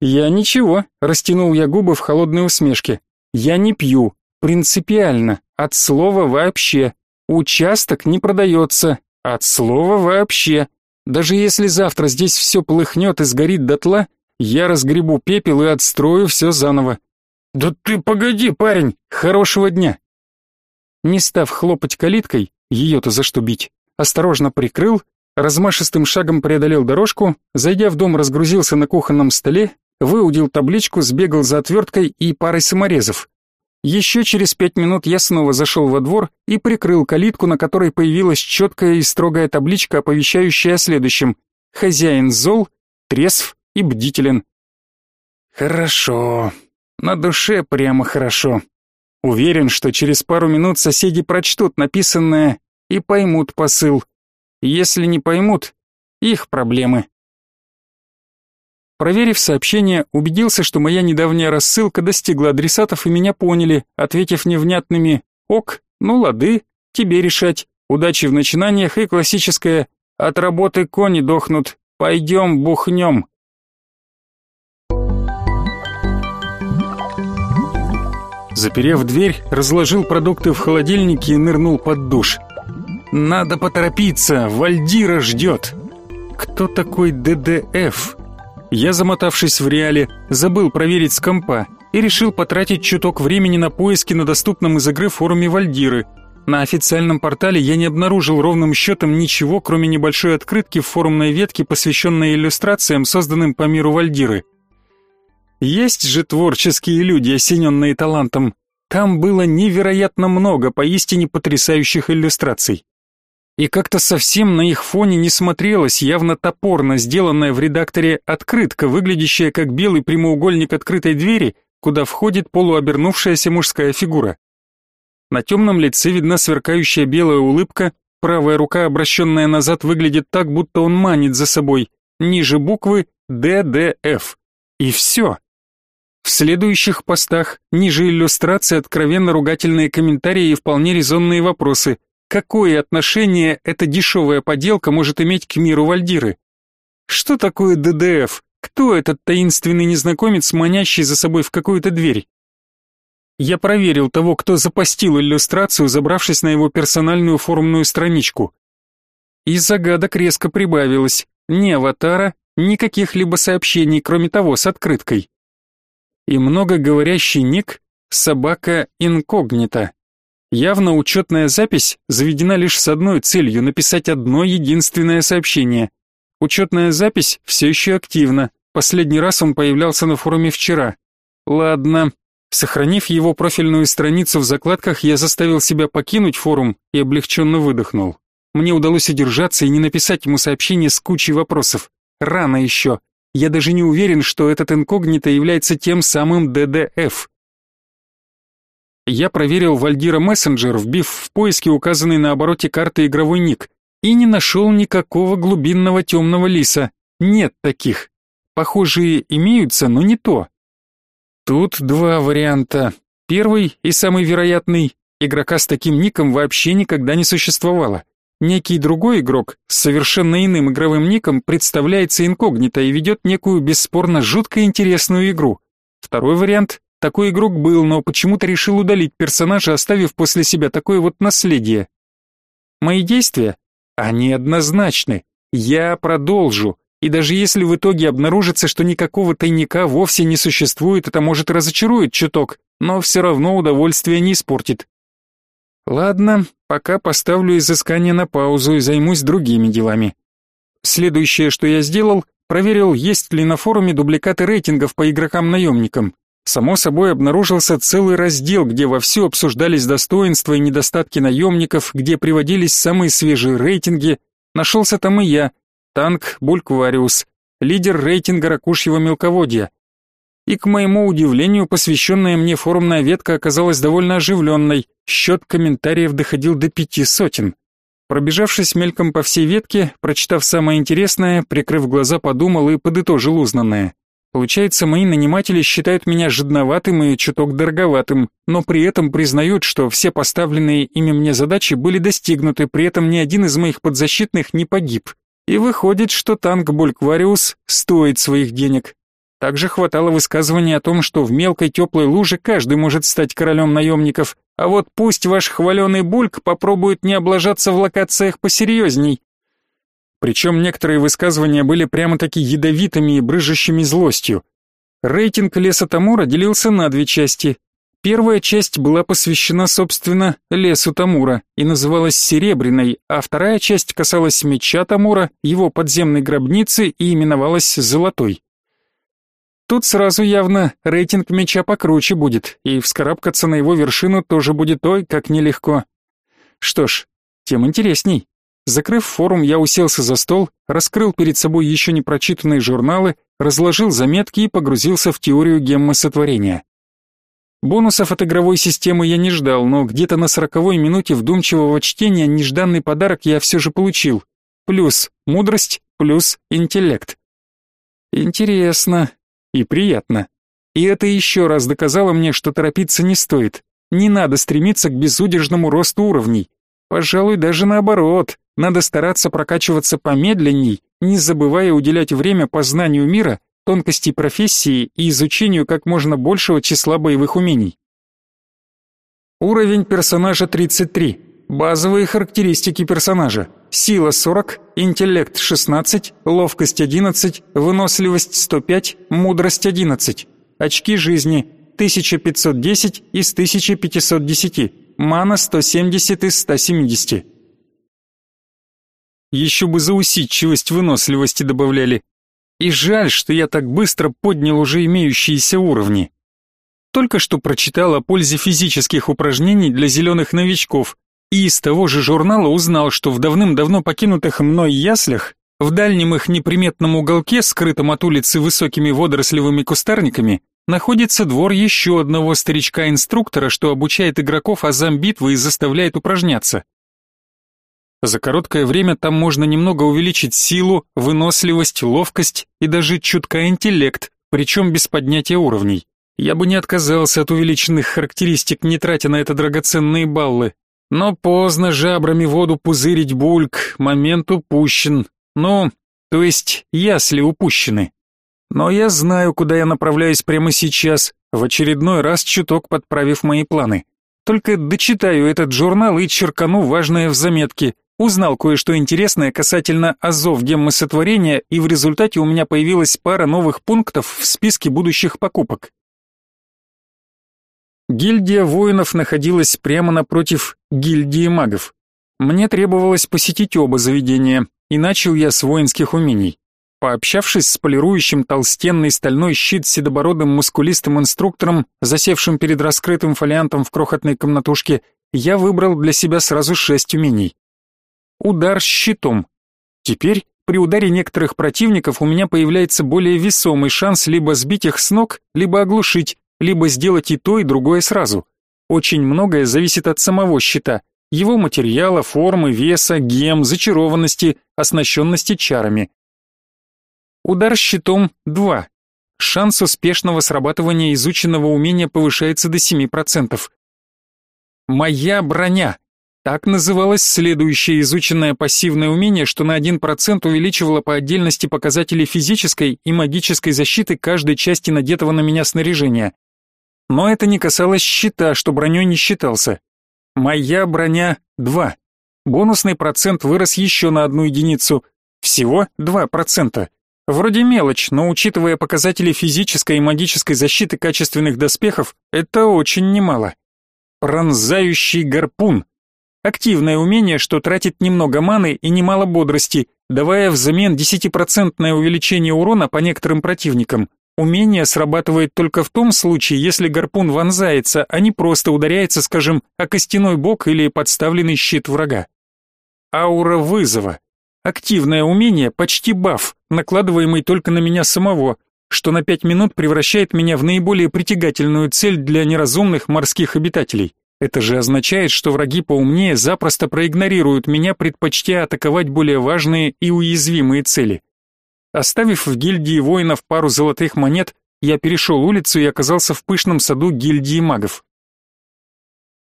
Я ничего, растянул я губы в холодной усмешке. Я не пью, принципиально, от слова вообще. Участок не продается, от слова вообще. Даже если завтра здесь все полыхнет и сгорит дотла, я разгребу пепел и отстрою все заново. Да ты погоди, парень, хорошего дня. Не став хлопать калиткой, ее-то за что бить, осторожно прикрыл, размашистым шагом преодолел дорожку, зайдя в дом, разгрузился на кухонном столе выудил табличку, сбегал за отверткой и парой саморезов. Еще через пять минут я снова зашел во двор и прикрыл калитку, на которой появилась четкая и строгая табличка, оповещающая о следующем. Хозяин зол, трезв и бдителен. Хорошо. На душе прямо хорошо. Уверен, что через пару минут соседи прочтут написанное и поймут посыл. Если не поймут, их проблемы. Проверив сообщение, убедился, что моя недавняя рассылка достигла адресатов и меня поняли, ответив невнятными «Ок, ну лады, тебе решать, удачи в начинаниях и классическое «От работы кони дохнут, пойдем бухнем». Заперев дверь, разложил продукты в холодильнике и нырнул под душ. «Надо поторопиться, Вальдира ждет!» «Кто такой ДДФ?» Я, замотавшись в реале, забыл проверить с компа и решил потратить чуток времени на поиски на доступном из игры форуме Вальдиры. На официальном портале я не обнаружил ровным счетом ничего, кроме небольшой открытки в форумной ветке, посвященной иллюстрациям, созданным по миру Вальдиры. Есть же творческие люди, осененные талантом. Там было невероятно много поистине потрясающих иллюстраций и как-то совсем на их фоне не смотрелась явно топорно сделанная в редакторе открытка, выглядящая как белый прямоугольник открытой двери, куда входит полуобернувшаяся мужская фигура. На темном лице видна сверкающая белая улыбка, правая рука, обращенная назад, выглядит так, будто он манит за собой, ниже буквы ДДФ. И все. В следующих постах, ниже иллюстрации, откровенно ругательные комментарии и вполне резонные вопросы – Какое отношение эта дешевая поделка может иметь к миру Вальдиры? Что такое ДДФ? Кто этот таинственный незнакомец, манящий за собой в какую-то дверь? Я проверил того, кто запостил иллюстрацию, забравшись на его персональную форумную страничку. И загадок резко прибавилось. Ни аватара, ни каких-либо сообщений, кроме того, с открыткой. И многоговорящий ник «Собака инкогнита». Явно учетная запись заведена лишь с одной целью – написать одно единственное сообщение. Учетная запись все еще активна. Последний раз он появлялся на форуме вчера. Ладно. Сохранив его профильную страницу в закладках, я заставил себя покинуть форум и облегченно выдохнул. Мне удалось удержаться и не написать ему сообщение с кучей вопросов. рано еще. Я даже не уверен, что этот инкогнито является тем самым ДДФ. Я проверил Вальдира Мессенджер, вбив в поиске указанный на обороте карты игровой ник, и не нашел никакого глубинного темного лиса. Нет таких. Похожие имеются, но не то. Тут два варианта. Первый и самый вероятный игрока с таким ником вообще никогда не существовало. Некий другой игрок с совершенно иным игровым ником представляется инкогнито и ведет некую бесспорно жутко интересную игру. Второй вариант такой игрок был, но почему-то решил удалить персонажа, оставив после себя такое вот наследие. Мои действия? Они однозначны. Я продолжу. И даже если в итоге обнаружится, что никакого тайника вовсе не существует, это может разочарует чуток, но все равно удовольствие не испортит. Ладно, пока поставлю изыскание на паузу и займусь другими делами. Следующее, что я сделал, проверил, есть ли на форуме дубликаты рейтингов по игрокам-наемникам. Само собой обнаружился целый раздел, где вовсю обсуждались достоинства и недостатки наемников, где приводились самые свежие рейтинги. Нашелся там и я, танк Бульквариус, лидер рейтинга ракушьего мелководья. И, к моему удивлению, посвященная мне форумная ветка оказалась довольно оживленной, счет комментариев доходил до пяти сотен. Пробежавшись мельком по всей ветке, прочитав самое интересное, прикрыв глаза, подумал и подытожил узнанное. Получается, мои наниматели считают меня жадноватым и чуток дороговатым, но при этом признают, что все поставленные ими мне задачи были достигнуты, при этом ни один из моих подзащитных не погиб. И выходит, что танк Бульквариус стоит своих денег. Также хватало высказываний о том, что в мелкой теплой луже каждый может стать королем наемников, а вот пусть ваш хваленый Бульк попробует не облажаться в локациях посерьезней. Причем некоторые высказывания были прямо-таки ядовитыми и брыжущими злостью. Рейтинг леса Тамура делился на две части. Первая часть была посвящена, собственно, лесу Тамура и называлась Серебряной, а вторая часть касалась меча Тамура, его подземной гробницы и именовалась Золотой. Тут сразу явно рейтинг меча покруче будет, и вскарабкаться на его вершину тоже будет ой как нелегко. Что ж, тем интересней. Закрыв форум, я уселся за стол, раскрыл перед собой еще не прочитанные журналы, разложил заметки и погрузился в теорию геммосотворения. Бонусов от игровой системы я не ждал, но где-то на сороковой минуте вдумчивого чтения нежданный подарок я все же получил. Плюс мудрость, плюс интеллект. Интересно и приятно. И это еще раз доказало мне, что торопиться не стоит. Не надо стремиться к безудержному росту уровней. Пожалуй, даже наоборот. Надо стараться прокачиваться помедленней, не забывая уделять время познанию мира, тонкостей профессии и изучению как можно большего числа боевых умений. Уровень персонажа 33. Базовые характеристики персонажа. Сила 40, интеллект 16, ловкость 11, выносливость 105, мудрость 11. Очки жизни 1510 из 1510. Мана 170 из 170. Еще бы за усидчивость выносливости добавляли. И жаль, что я так быстро поднял уже имеющиеся уровни. Только что прочитал о пользе физических упражнений для зеленых новичков, и из того же журнала узнал, что в давным-давно покинутых мной яслях, в дальнем их неприметном уголке, скрытом от улицы высокими водорослевыми кустарниками, находится двор еще одного старичка-инструктора, что обучает игроков азам битвы и заставляет упражняться. За короткое время там можно немного увеличить силу, выносливость, ловкость и даже чутка интеллект, причем без поднятия уровней. Я бы не отказался от увеличенных характеристик, не тратя на это драгоценные баллы. Но поздно жабрами воду пузырить бульк, момент упущен. Ну, то есть ясли упущены. Но я знаю, куда я направляюсь прямо сейчас, в очередной раз чуток подправив мои планы. Только дочитаю этот журнал и черкану важное в заметке, Узнал кое-что интересное касательно азов геммосотворения, и в результате у меня появилась пара новых пунктов в списке будущих покупок. Гильдия воинов находилась прямо напротив гильдии магов. Мне требовалось посетить оба заведения, и начал я с воинских умений. Пообщавшись с полирующим толстенный стальной щит седобородым мускулистым инструктором, засевшим перед раскрытым фолиантом в крохотной комнатушке, я выбрал для себя сразу шесть умений. Удар щитом. Теперь при ударе некоторых противников у меня появляется более весомый шанс либо сбить их с ног, либо оглушить, либо сделать и то, и другое сразу. Очень многое зависит от самого щита, его материала, формы, веса, гем, зачарованности, оснащенности чарами. Удар щитом 2. Шанс успешного срабатывания изученного умения повышается до 7%. Моя броня. Так называлось следующее изученное пассивное умение, что на 1% увеличивало по отдельности показатели физической и магической защиты каждой части надетого на меня снаряжения. Но это не касалось щита, что броней не считался. Моя броня 2. Бонусный процент вырос еще на одну единицу. Всего 2%. Вроде мелочь, но учитывая показатели физической и магической защиты качественных доспехов, это очень немало. Пронзающий гарпун. Активное умение, что тратит немного маны и немало бодрости, давая взамен 10% увеличение урона по некоторым противникам. Умение срабатывает только в том случае, если гарпун вонзается, а не просто ударяется, скажем, о костяной бок или подставленный щит врага. Аура вызова. Активное умение, почти баф, накладываемый только на меня самого, что на 5 минут превращает меня в наиболее притягательную цель для неразумных морских обитателей. Это же означает, что враги поумнее запросто проигнорируют меня, предпочтя атаковать более важные и уязвимые цели. Оставив в гильдии воинов пару золотых монет, я перешел улицу и оказался в пышном саду гильдии магов.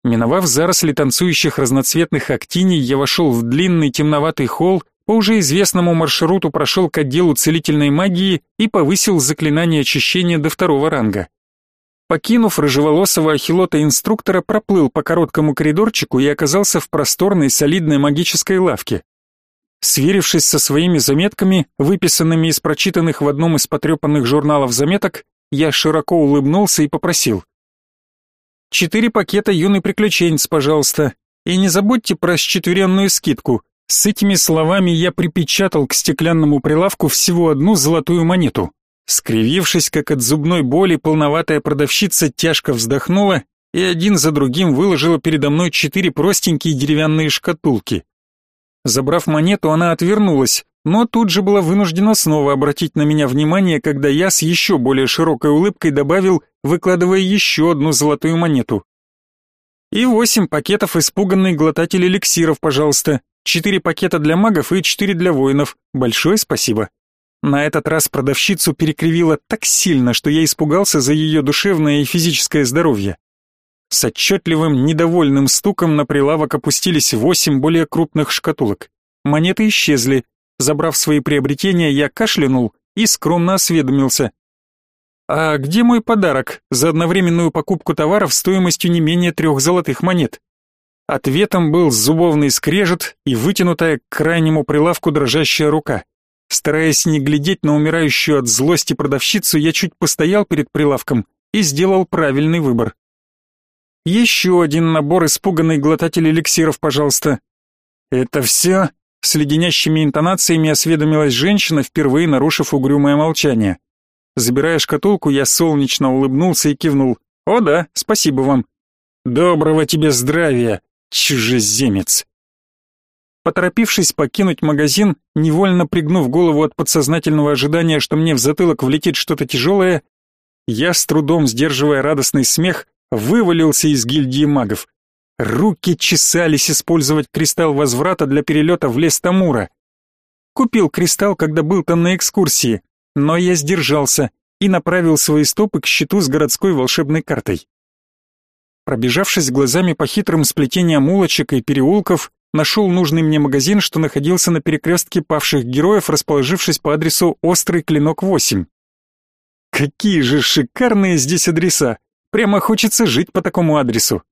Миновав заросли танцующих разноцветных актиний, я вошел в длинный темноватый холл, по уже известному маршруту прошел к отделу целительной магии и повысил заклинание очищения до второго ранга. Покинув рыжеволосого ахилота-инструктора, проплыл по короткому коридорчику и оказался в просторной солидной магической лавке. Сверившись со своими заметками, выписанными из прочитанных в одном из потрепанных журналов заметок, я широко улыбнулся и попросил. «Четыре пакета юный приключенец, пожалуйста, и не забудьте про счетверенную скидку». С этими словами я припечатал к стеклянному прилавку всего одну золотую монету. Скривившись, как от зубной боли, полноватая продавщица тяжко вздохнула и один за другим выложила передо мной четыре простенькие деревянные шкатулки. Забрав монету, она отвернулась, но тут же была вынуждена снова обратить на меня внимание, когда я с еще более широкой улыбкой добавил, выкладывая еще одну золотую монету. И восемь пакетов испуганный глотатель эликсиров, пожалуйста. Четыре пакета для магов и четыре для воинов. Большое спасибо. На этот раз продавщицу перекривило так сильно, что я испугался за ее душевное и физическое здоровье. С отчетливым, недовольным стуком на прилавок опустились восемь более крупных шкатулок. Монеты исчезли. Забрав свои приобретения, я кашлянул и скромно осведомился. «А где мой подарок за одновременную покупку товаров стоимостью не менее трех золотых монет?» Ответом был зубовный скрежет и вытянутая к крайнему прилавку дрожащая рука. Стараясь не глядеть на умирающую от злости продавщицу, я чуть постоял перед прилавком и сделал правильный выбор. Еще один набор испуганный глотатель эликсиров, пожалуйста. Это все? С леденящими интонациями осведомилась женщина, впервые нарушив угрюмое молчание. Забирая шкатулку, я солнечно улыбнулся и кивнул. «О да, спасибо вам». «Доброго тебе здравия, чужеземец!» Поторопившись покинуть магазин, невольно пригнув голову от подсознательного ожидания, что мне в затылок влетит что-то тяжелое, я, с трудом сдерживая радостный смех, вывалился из гильдии магов. Руки чесались использовать кристалл возврата для перелета в лес Тамура. Купил кристалл, когда был там на экскурсии, но я сдержался и направил свои стопы к щиту с городской волшебной картой. Пробежавшись глазами по хитрым сплетениям улочек и переулков, нашел нужный мне магазин, что находился на перекрестке павших героев, расположившись по адресу Острый Клинок 8. Какие же шикарные здесь адреса! Прямо хочется жить по такому адресу.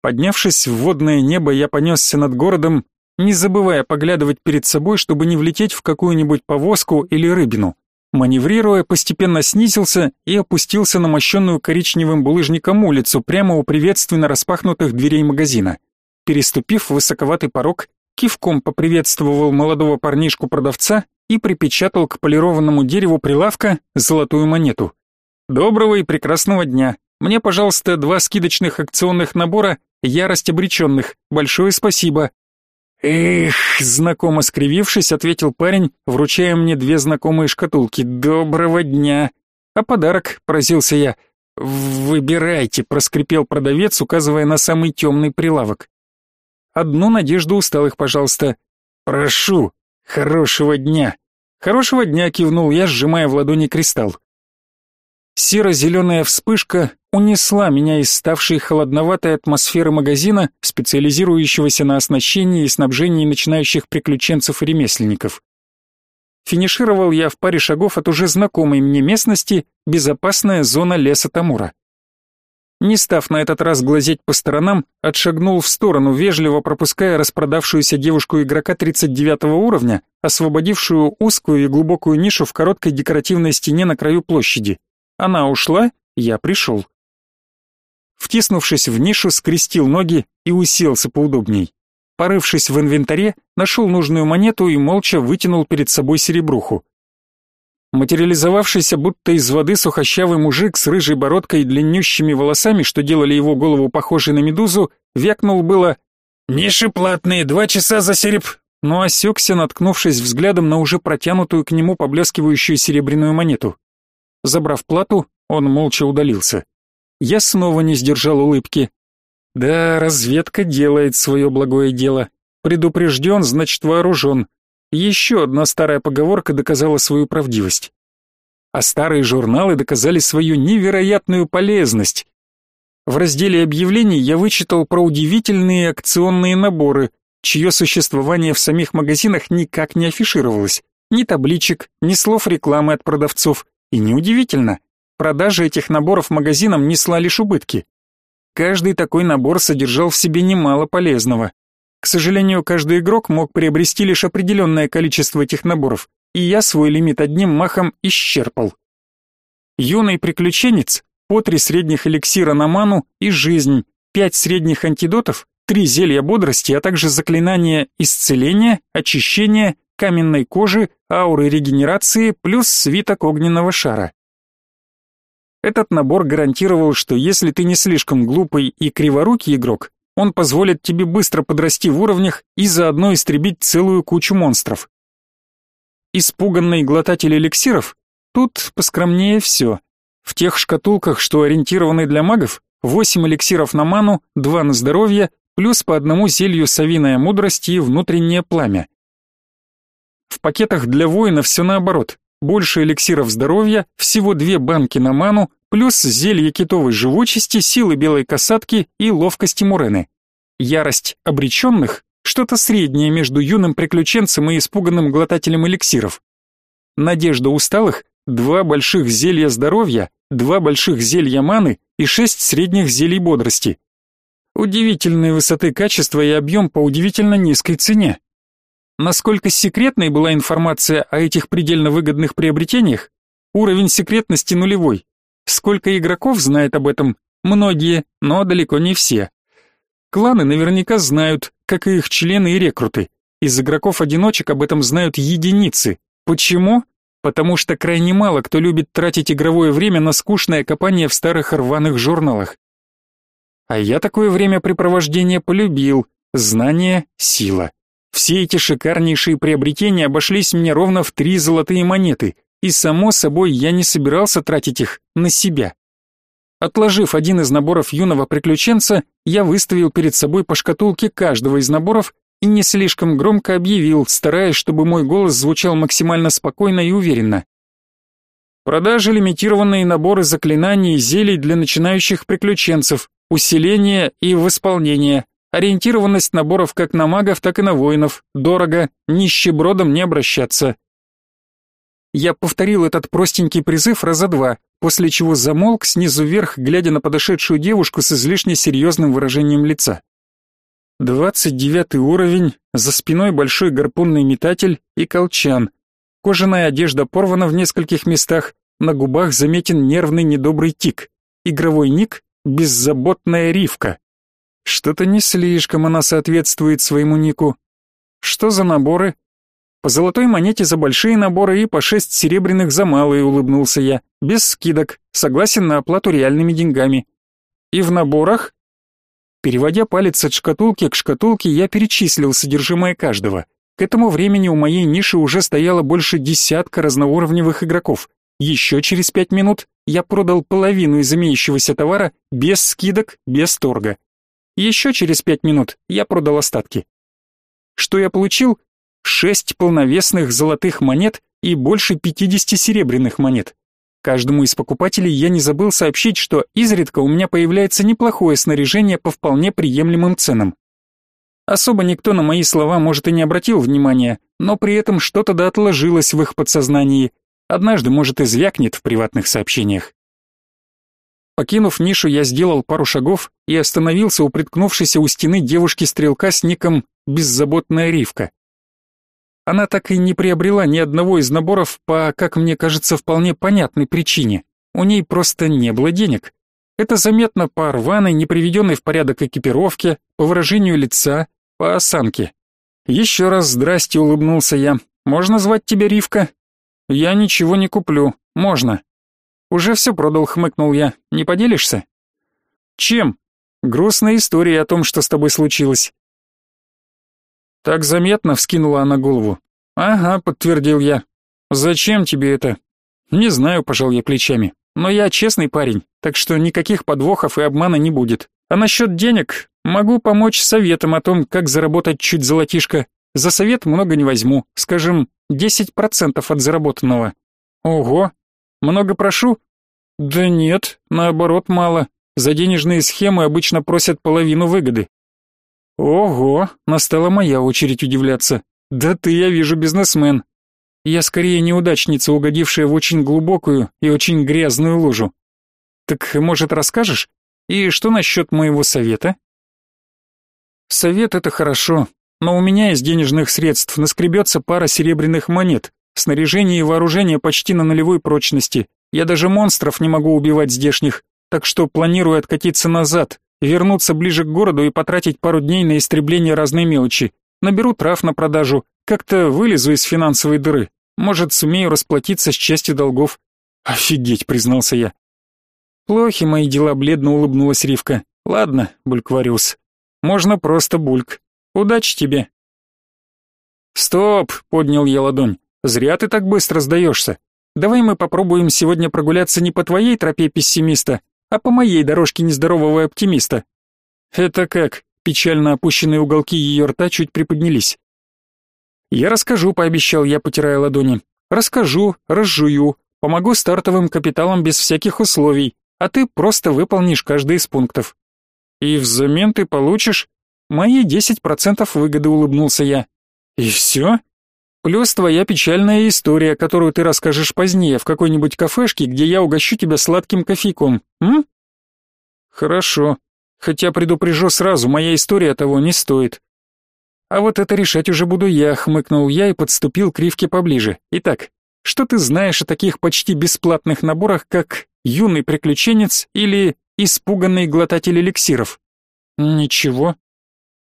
Поднявшись в водное небо, я понесся над городом, не забывая поглядывать перед собой, чтобы не влететь в какую-нибудь повозку или рыбину. Маневрируя, постепенно снизился и опустился на мощенную коричневым булыжником улицу прямо у приветственно распахнутых дверей магазина. Переступив высоковатый порог, кивком поприветствовал молодого парнишку-продавца и припечатал к полированному дереву прилавка золотую монету. «Доброго и прекрасного дня. Мне, пожалуйста, два скидочных акционных набора «Ярость обреченных». Большое спасибо». Эх, знакомо скривившись, ответил парень, вручая мне две знакомые шкатулки. Доброго дня. А подарок, поразился я. Выбирайте, проскрипел продавец, указывая на самый темный прилавок. Одну надежду усталых, пожалуйста. Прошу. Хорошего дня. Хорошего дня, кивнул я, сжимая в ладони кристалл. Серо-зеленая вспышка унесла меня из ставшей холодноватой атмосферы магазина, специализирующегося на оснащении и снабжении начинающих приключенцев и ремесленников. Финишировал я в паре шагов от уже знакомой мне местности безопасная зона леса Тамура. Не став на этот раз глазеть по сторонам, отшагнул в сторону, вежливо пропуская распродавшуюся девушку игрока 39 уровня, освободившую узкую и глубокую нишу в короткой декоративной стене на краю площади. Она ушла, я пришел. Втиснувшись в нишу, скрестил ноги и уселся поудобней. Порывшись в инвентаре, нашел нужную монету и молча вытянул перед собой серебруху. Материализовавшийся будто из воды сухощавый мужик с рыжей бородкой и длиннющими волосами, что делали его голову похожей на медузу, вякнул было «Ниши платные, два часа за сереб...» но осекся, наткнувшись взглядом на уже протянутую к нему поблескивающую серебряную монету. Забрав плату, он молча удалился. Я снова не сдержал улыбки. Да, разведка делает свое благое дело. Предупрежден, значит вооружен. Еще одна старая поговорка доказала свою правдивость. А старые журналы доказали свою невероятную полезность. В разделе объявлений я вычитал про удивительные акционные наборы, чье существование в самих магазинах никак не афишировалось. Ни табличек, ни слов рекламы от продавцов, и неудивительно, продажа этих наборов магазинам несла лишь убытки. Каждый такой набор содержал в себе немало полезного. К сожалению, каждый игрок мог приобрести лишь определенное количество этих наборов, и я свой лимит одним махом исчерпал. Юный приключенец, по три средних эликсира на ману и жизнь, пять средних антидотов, три зелья бодрости, а также заклинания исцеления, очищения каменной кожи, ауры регенерации плюс свиток огненного шара. Этот набор гарантировал, что если ты не слишком глупый и криворукий игрок, он позволит тебе быстро подрасти в уровнях и заодно истребить целую кучу монстров. Испуганный глотатель эликсиров? Тут поскромнее все. В тех шкатулках, что ориентированы для магов, 8 эликсиров на ману, 2 на здоровье, плюс по одному зелью совиная мудрость и внутреннее пламя. В пакетах для воина все наоборот. Больше эликсиров здоровья, всего две банки на ману, плюс зелье китовой живучести, силы белой касатки и ловкости мурены. Ярость обреченных — что-то среднее между юным приключенцем и испуганным глотателем эликсиров. Надежда усталых — два больших зелья здоровья, два больших зелья маны и шесть средних зелий бодрости. Удивительной высоты качества и объем по удивительно низкой цене. Насколько секретной была информация о этих предельно выгодных приобретениях? Уровень секретности нулевой. Сколько игроков знает об этом? Многие, но далеко не все. Кланы наверняка знают, как и их члены и рекруты. Из игроков-одиночек об этом знают единицы. Почему? Потому что крайне мало кто любит тратить игровое время на скучное копание в старых рваных журналах. А я такое времяпрепровождение полюбил. Знание — сила. Все эти шикарнейшие приобретения обошлись мне ровно в три золотые монеты, и само собой я не собирался тратить их на себя. Отложив один из наборов юного приключенца, я выставил перед собой по шкатулке каждого из наборов и не слишком громко объявил, стараясь, чтобы мой голос звучал максимально спокойно и уверенно. Продажи лимитированные наборы заклинаний и зелий для начинающих приключенцев, усиление и восполнение, Ориентированность наборов как на магов, так и на воинов. Дорого, нищебродом не обращаться. Я повторил этот простенький призыв раза два, после чего замолк снизу вверх, глядя на подошедшую девушку с излишне серьезным выражением лица. Двадцать девятый уровень, за спиной большой гарпунный метатель и колчан. Кожаная одежда порвана в нескольких местах, на губах заметен нервный недобрый тик. Игровой ник — беззаботная ривка. Что-то не слишком она соответствует своему нику. Что за наборы? По золотой монете за большие наборы и по шесть серебряных за малые, улыбнулся я. Без скидок, согласен на оплату реальными деньгами. И в наборах? Переводя палец от шкатулки к шкатулке, я перечислил содержимое каждого. К этому времени у моей ниши уже стояло больше десятка разноуровневых игроков. Еще через пять минут я продал половину из имеющегося товара без скидок, без торга. Еще через пять минут я продал остатки. Что я получил? Шесть полновесных золотых монет и больше 50 серебряных монет. Каждому из покупателей я не забыл сообщить, что изредка у меня появляется неплохое снаряжение по вполне приемлемым ценам. Особо никто на мои слова, может, и не обратил внимания, но при этом что-то да отложилось в их подсознании. Однажды, может, и звякнет в приватных сообщениях. Покинув нишу, я сделал пару шагов и остановился у приткнувшейся у стены девушки-стрелка с ником «Беззаботная Ривка». Она так и не приобрела ни одного из наборов по, как мне кажется, вполне понятной причине. У ней просто не было денег. Это заметно по рваной, не приведенной в порядок экипировке, по выражению лица, по осанке. Еще раз здрасте, улыбнулся я. Можно звать тебя Ривка? Я ничего не куплю. Можно. Уже все продал, хмыкнул я. Не поделишься? Чем? Грустная история о том, что с тобой случилось. Так заметно вскинула она голову. Ага, подтвердил я. Зачем тебе это? Не знаю, пожал я плечами. Но я честный парень, так что никаких подвохов и обмана не будет. А насчет денег могу помочь советом о том, как заработать чуть золотишко. За совет много не возьму, скажем, 10% от заработанного. Ого, много прошу? Да нет, наоборот, мало. За денежные схемы обычно просят половину выгоды. Ого, настала моя очередь удивляться. Да ты, я вижу, бизнесмен. Я скорее неудачница, угодившая в очень глубокую и очень грязную лужу. Так, может, расскажешь? И что насчет моего совета? Совет это хорошо, но у меня из денежных средств наскребется пара серебряных монет. Снаряжение и вооружение почти на нулевой прочности. Я даже монстров не могу убивать здешних, так что планирую откатиться назад, вернуться ближе к городу и потратить пару дней на истребление разной мелочи. Наберу трав на продажу, как-то вылезу из финансовой дыры. Может, сумею расплатиться с частью долгов. Офигеть, признался я. Плохи мои дела, бледно улыбнулась Ривка. Ладно, Бульквариус. Можно просто Бульк. Удачи тебе. Стоп, поднял я ладонь. Зря ты так быстро сдаешься. Давай мы попробуем сегодня прогуляться не по твоей тропе пессимиста, а по моей дорожке нездорового оптимиста. Это как? Печально опущенные уголки ее рта чуть приподнялись. Я расскажу, пообещал я, потирая ладони. Расскажу, разжую, помогу стартовым капиталам без всяких условий, а ты просто выполнишь каждый из пунктов. И взамен ты получишь мои 10% выгоды, улыбнулся я. И все? Плюс твоя печальная история, которую ты расскажешь позднее в какой-нибудь кафешке, где я угощу тебя сладким кофейком, м? Хорошо. Хотя предупрежу сразу, моя история того не стоит. А вот это решать уже буду я, хмыкнул я и подступил к Ривке поближе. Итак, что ты знаешь о таких почти бесплатных наборах, как «Юный приключенец» или «Испуганный глотатель эликсиров»? Ничего.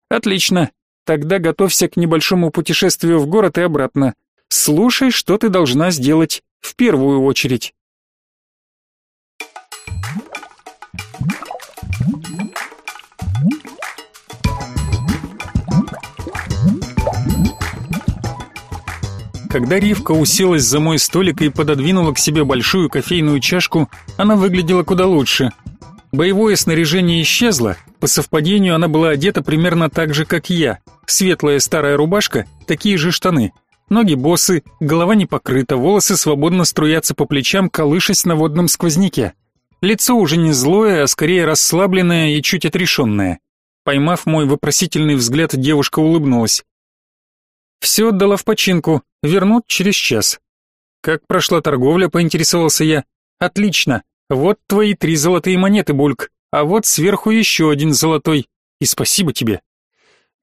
Отлично. Тогда готовься к небольшому путешествию в город и обратно. Слушай, что ты должна сделать в первую очередь. Когда Ривка уселась за мой столик и пододвинула к себе большую кофейную чашку, она выглядела куда лучше. Боевое снаряжение исчезло, по совпадению она была одета примерно так же, как я – Светлая старая рубашка, такие же штаны. Ноги босы, голова не покрыта, волосы свободно струятся по плечам, колышась на водном сквозняке. Лицо уже не злое, а скорее расслабленное и чуть отрешенное. Поймав мой вопросительный взгляд, девушка улыбнулась. «Все отдала в починку, вернут через час». «Как прошла торговля?» — поинтересовался я. «Отлично. Вот твои три золотые монеты, Бульк, а вот сверху еще один золотой. И спасибо тебе».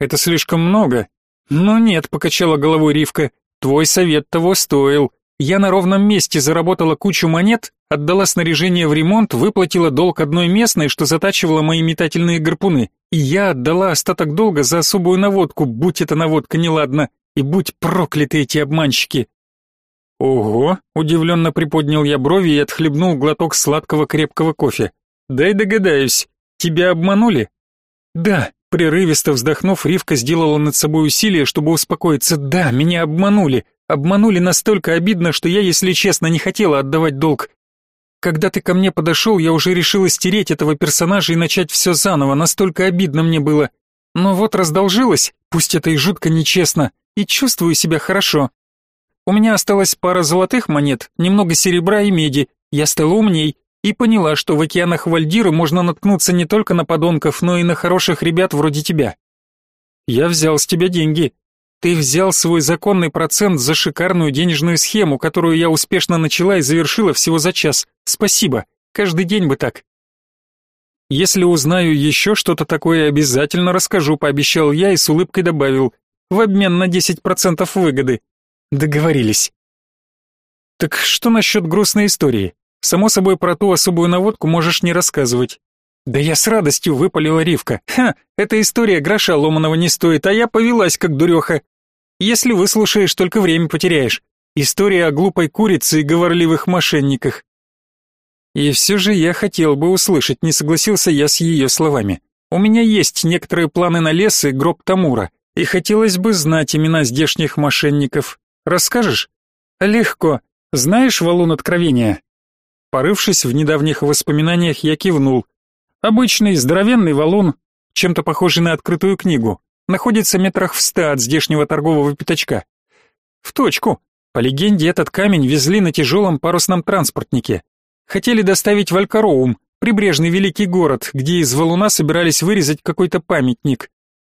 Это слишком много. Но нет, покачала головой Ривка. Твой совет того стоил. Я на ровном месте заработала кучу монет, отдала снаряжение в ремонт, выплатила долг одной местной, что затачивала мои метательные гарпуны. И я отдала остаток долга за особую наводку, будь это наводка неладна, и будь прокляты эти обманщики. Ого, удивленно приподнял я брови и отхлебнул глоток сладкого крепкого кофе. Дай догадаюсь, тебя обманули? Да, прерывисто вздохнув, Ривка сделала над собой усилие, чтобы успокоиться. Да, меня обманули. Обманули настолько обидно, что я, если честно, не хотела отдавать долг. Когда ты ко мне подошел, я уже решила стереть этого персонажа и начать все заново, настолько обидно мне было. Но вот раздолжилась, пусть это и жутко нечестно, и чувствую себя хорошо. У меня осталась пара золотых монет, немного серебра и меди. Я стала умней и поняла, что в океанах Вальдиры можно наткнуться не только на подонков, но и на хороших ребят вроде тебя. Я взял с тебя деньги, ты взял свой законный процент за шикарную денежную схему, которую я успешно начала и завершила всего за час. Спасибо. Каждый день бы так. Если узнаю еще что-то такое, обязательно расскажу, пообещал я и с улыбкой добавил. В обмен на 10% выгоды. Договорились. Так что насчет грустной истории? Само собой, про ту особую наводку можешь не рассказывать. Да я с радостью выпалила Ривка. Ха, эта история гроша ломаного не стоит, а я повелась как дуреха. Если выслушаешь, только время потеряешь. История о глупой курице и говорливых мошенниках. И все же я хотел бы услышать, не согласился я с ее словами. У меня есть некоторые планы на лес и гроб Тамура, и хотелось бы знать имена здешних мошенников. Расскажешь? Легко. Знаешь валун откровения? Порывшись в недавних воспоминаниях, я кивнул. Обычный здоровенный валун, чем-то похожий на открытую книгу находится метрах в ста от здешнего торгового пятачка. В точку. По легенде, этот камень везли на тяжелом парусном транспортнике. Хотели доставить в Алькароум, прибрежный великий город, где из валуна собирались вырезать какой-то памятник.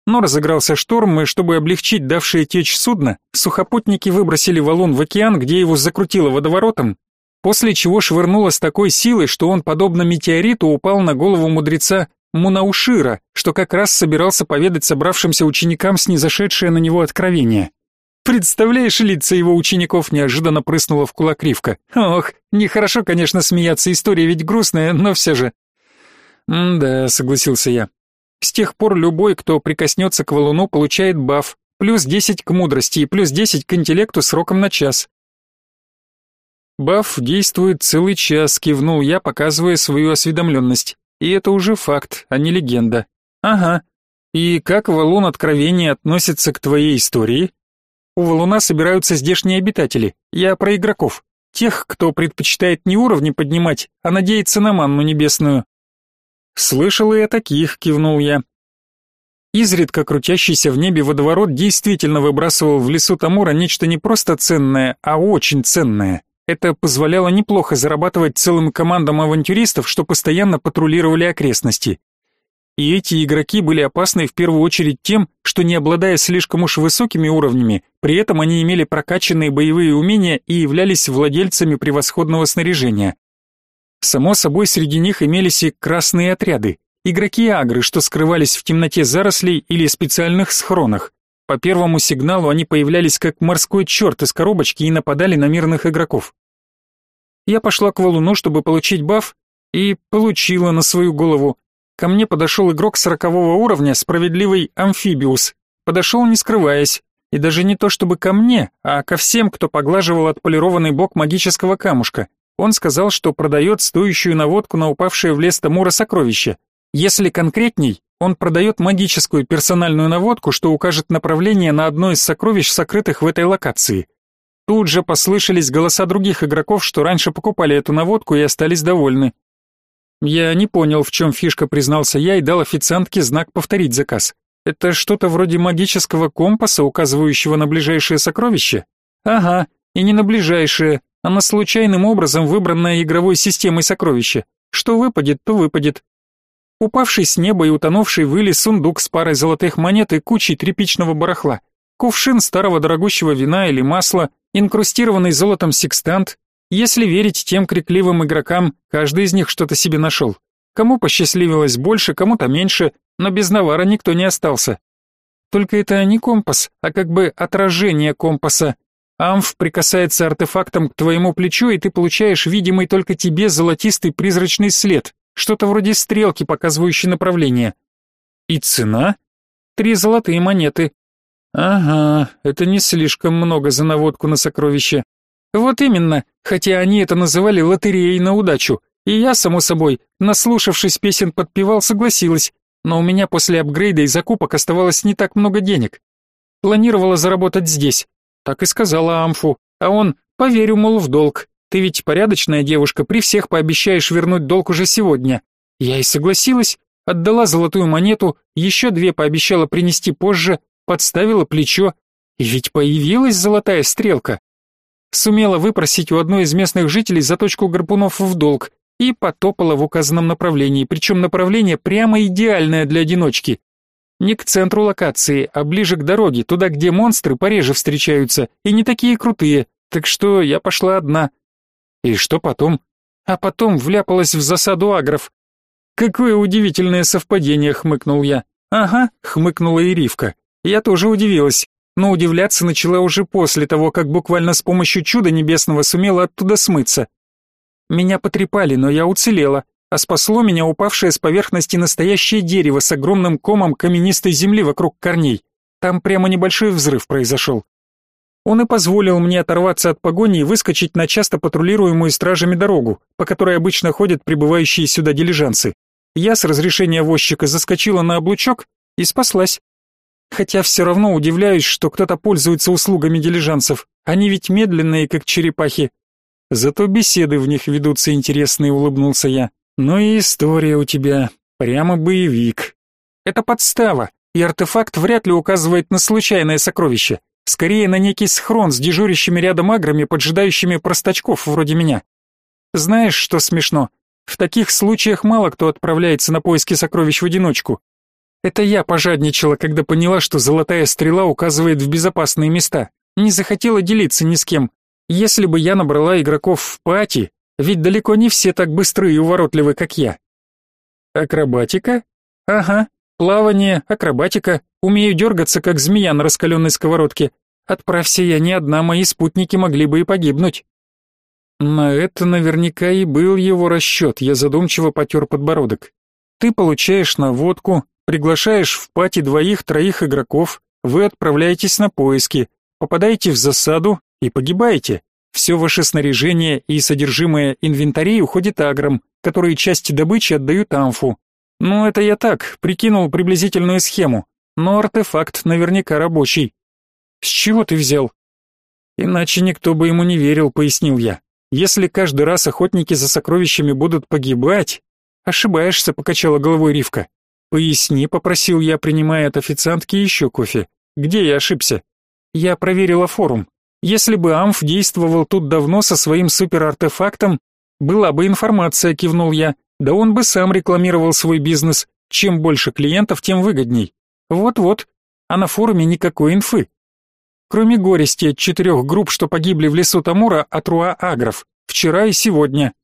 Но разыгрался шторм, и чтобы облегчить давшее течь судно, сухопутники выбросили валун в океан, где его закрутило водоворотом, после чего швырнуло с такой силой, что он, подобно метеориту, упал на голову мудреца Мунаушира, что как раз собирался поведать собравшимся ученикам снизошедшее на него откровение. Представляешь, лица его учеников неожиданно прыснула в кулак Ривка. Ох, нехорошо, конечно, смеяться, история ведь грустная, но все же. «Да», — согласился я. «С тех пор любой, кто прикоснется к валуну, получает баф, плюс десять к мудрости и плюс десять к интеллекту сроком на час». «Баф действует целый час», — кивнул я, показывая свою осведомленность. И это уже факт, а не легенда. Ага. И как валун откровения относится к твоей истории? У валуна собираются здешние обитатели. Я про игроков. Тех, кто предпочитает не уровни поднимать, а надеется на манну небесную. Слышал и о таких, кивнул я. Изредка крутящийся в небе водоворот действительно выбрасывал в лесу Тамура нечто не просто ценное, а очень ценное. Это позволяло неплохо зарабатывать целым командам авантюристов, что постоянно патрулировали окрестности. И эти игроки были опасны в первую очередь тем, что не обладая слишком уж высокими уровнями, при этом они имели прокачанные боевые умения и являлись владельцами превосходного снаряжения. Само собой, среди них имелись и красные отряды, игроки-агры, что скрывались в темноте зарослей или специальных схронах. По первому сигналу они появлялись как морской черт из коробочки и нападали на мирных игроков. Я пошла к валуну, чтобы получить баф, и получила на свою голову. Ко мне подошел игрок сорокового уровня, справедливый амфибиус. Подошел не скрываясь, и даже не то чтобы ко мне, а ко всем, кто поглаживал отполированный бок магического камушка. Он сказал, что продает стоящую наводку на упавшее в лес Тамура сокровище. Если конкретней, он продает магическую персональную наводку, что укажет направление на одно из сокровищ, сокрытых в этой локации. Тут же послышались голоса других игроков, что раньше покупали эту наводку и остались довольны. Я не понял, в чем фишка, признался я и дал официантке знак повторить заказ. Это что-то вроде магического компаса, указывающего на ближайшее сокровище? Ага, и не на ближайшее, а на случайным образом выбранное игровой системой сокровище. Что выпадет, то выпадет. Упавший с неба и утонувший вылез сундук с парой золотых монет и кучей тряпичного барахла. Кувшин старого дорогущего вина или масла, инкрустированный золотом секстант. Если верить тем крикливым игрокам, каждый из них что-то себе нашел. Кому посчастливилось больше, кому-то меньше, но без навара никто не остался. Только это не компас, а как бы отражение компаса. Амф прикасается артефактом к твоему плечу, и ты получаешь видимый только тебе золотистый призрачный след, что-то вроде стрелки, показывающей направление. И цена? Три золотые монеты. Ага, это не слишком много за наводку на сокровище. Вот именно, хотя они это называли лотереей на удачу. И я, само собой, наслушавшись песен подпевал, согласилась. но у меня после апгрейда и закупок оставалось не так много денег. Планировала заработать здесь. Так и сказала Амфу, а он, поверю, мол, в долг. Ты ведь порядочная девушка, при всех пообещаешь вернуть долг уже сегодня. Я и согласилась, отдала золотую монету, еще две пообещала принести позже, подставила плечо, и ведь появилась золотая стрелка. Сумела выпросить у одной из местных жителей заточку гарпунов в долг и потопала в указанном направлении, причем направление прямо идеальное для одиночки. Не к центру локации, а ближе к дороге, туда, где монстры пореже встречаются и не такие крутые, так что я пошла одна. И что потом? А потом вляпалась в засаду агров. Какое удивительное совпадение, хмыкнул я. Ага, хмыкнула и Ривка. Я тоже удивилась, но удивляться начала уже после того, как буквально с помощью чуда небесного сумела оттуда смыться. Меня потрепали, но я уцелела, а спасло меня упавшее с поверхности настоящее дерево с огромным комом каменистой земли вокруг корней. Там прямо небольшой взрыв произошел. Он и позволил мне оторваться от погони и выскочить на часто патрулируемую стражами дорогу, по которой обычно ходят прибывающие сюда дилижансы. Я с разрешения возчика заскочила на облучок и спаслась. Хотя все равно удивляюсь, что кто-то пользуется услугами дилижансов. Они ведь медленные, как черепахи. Зато беседы в них ведутся интересные, улыбнулся я. Ну и история у тебя. Прямо боевик. Это подстава, и артефакт вряд ли указывает на случайное сокровище скорее на некий схрон с дежурящими рядом аграми, поджидающими простачков вроде меня. Знаешь, что смешно? В таких случаях мало кто отправляется на поиски сокровищ в одиночку. Это я пожадничала, когда поняла, что золотая стрела указывает в безопасные места. Не захотела делиться ни с кем. Если бы я набрала игроков в пати, ведь далеко не все так быстры и уворотливы, как я. Акробатика? Ага, плавание, акробатика. Умею дергаться, как змея на раскаленной сковородке. Отправься я не одна, мои спутники могли бы и погибнуть. На это наверняка и был его расчет, я задумчиво потер подбородок. Ты получаешь наводку, приглашаешь в пати двоих-троих игроков, вы отправляетесь на поиски, попадаете в засаду и погибаете. Все ваше снаряжение и содержимое инвентарей уходит аграм, которые части добычи отдают амфу. Ну, это я так, прикинул приблизительную схему, но артефакт наверняка рабочий. «С чего ты взял?» «Иначе никто бы ему не верил», — пояснил я. «Если каждый раз охотники за сокровищами будут погибать...» «Ошибаешься», — покачала головой Ривка. «Поясни», — попросил я, принимая от официантки еще кофе. «Где я ошибся?» Я проверила форум. Если бы Амф действовал тут давно со своим суперартефактом, была бы информация, кивнул я. Да он бы сам рекламировал свой бизнес. Чем больше клиентов, тем выгодней. Вот-вот. А на форуме никакой инфы. Кроме горести от четырех групп, что погибли в лесу Тамура от Руа Агров, вчера и сегодня.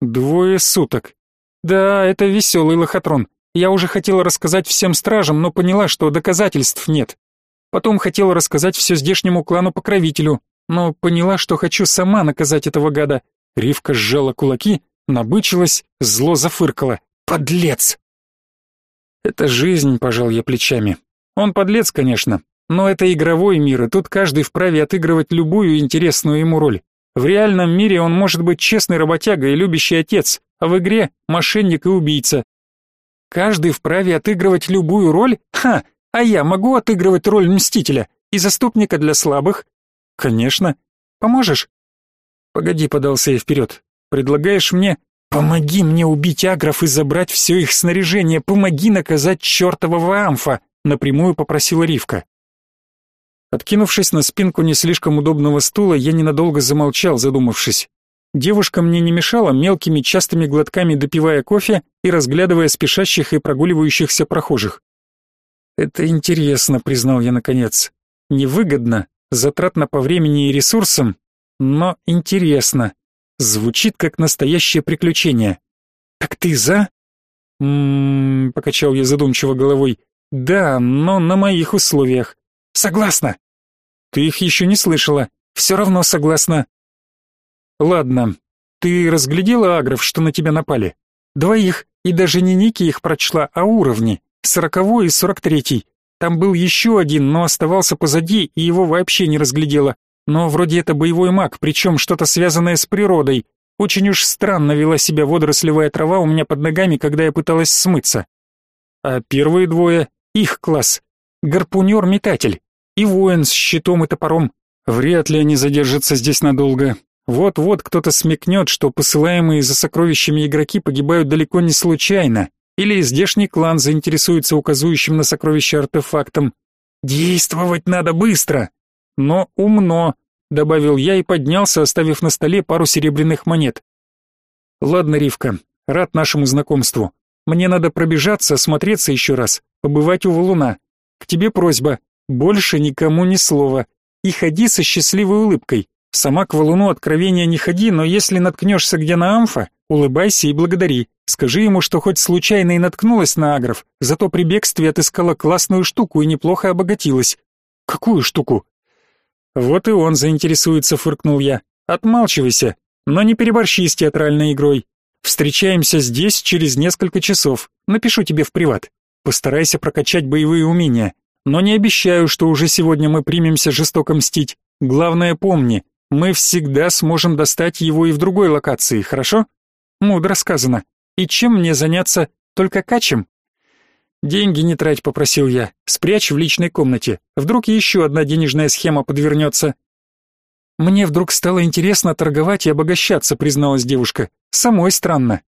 Двое суток. Да, это веселый лохотрон. Я уже хотела рассказать всем стражам, но поняла, что доказательств нет. Потом хотела рассказать все здешнему клану-покровителю, но поняла, что хочу сама наказать этого гада. Ривка сжала кулаки, набычилась, зло зафыркала. «Подлец!» «Это жизнь», — пожал я плечами. «Он подлец, конечно, но это игровой мир, и тут каждый вправе отыгрывать любую интересную ему роль. В реальном мире он может быть честный работяга и любящий отец, а в игре — мошенник и убийца. Каждый вправе отыгрывать любую роль? Ха! А я могу отыгрывать роль мстителя и заступника для слабых? Конечно. Поможешь? Погоди, подался я вперед. Предлагаешь мне... Помоги мне убить агров и забрать все их снаряжение, помоги наказать чертового амфа, напрямую попросила Ривка. Откинувшись на спинку не слишком удобного стула, я ненадолго замолчал, задумавшись. Девушка мне не мешала, мелкими частыми глотками допивая кофе и разглядывая спешащих и прогуливающихся прохожих. «Это интересно», — признал я наконец. «Невыгодно, затратно по времени и ресурсам, но интересно. Звучит как настоящее приключение. Так ты за?» «М-м-м», покачал я задумчиво головой. «Да, но на моих условиях. Согласна. Ты их еще не слышала. Все равно согласна. Ладно. Ты разглядела агров, что на тебя напали? Двоих, и даже не ники их прочла, а уровни. Сороковой и сорок третий. Там был еще один, но оставался позади, и его вообще не разглядела. Но вроде это боевой маг, причем что-то связанное с природой. Очень уж странно вела себя водорослевая трава у меня под ногами, когда я пыталась смыться. а первые двое — их класс. Гарпунер-метатель и воин с щитом и топором. Вряд ли они задержатся здесь надолго. Вот-вот кто-то смекнет, что посылаемые за сокровищами игроки погибают далеко не случайно, или здешний клан заинтересуется указующим на сокровище артефактом. Действовать надо быстро, но умно, добавил я и поднялся, оставив на столе пару серебряных монет. Ладно, Ривка, рад нашему знакомству. Мне надо пробежаться, осмотреться еще раз, побывать у валуна. К тебе просьба, больше никому ни слова. И ходи со счастливой улыбкой. Сама к валуну откровения не ходи, но если наткнешься где на амфа, улыбайся и благодари. Скажи ему, что хоть случайно и наткнулась на агров, зато при бегстве отыскала классную штуку и неплохо обогатилась. Какую штуку? Вот и он заинтересуется, фыркнул я. Отмалчивайся, но не переборщи с театральной игрой. Встречаемся здесь через несколько часов. Напишу тебе в приват. Постарайся прокачать боевые умения. Но не обещаю, что уже сегодня мы примемся жестоко мстить. Главное помни, мы всегда сможем достать его и в другой локации, хорошо? Мудро сказано. И чем мне заняться? Только качем? Деньги не трать, попросил я. Спрячь в личной комнате. Вдруг еще одна денежная схема подвернется. Мне вдруг стало интересно торговать и обогащаться, призналась девушка. Самой странно.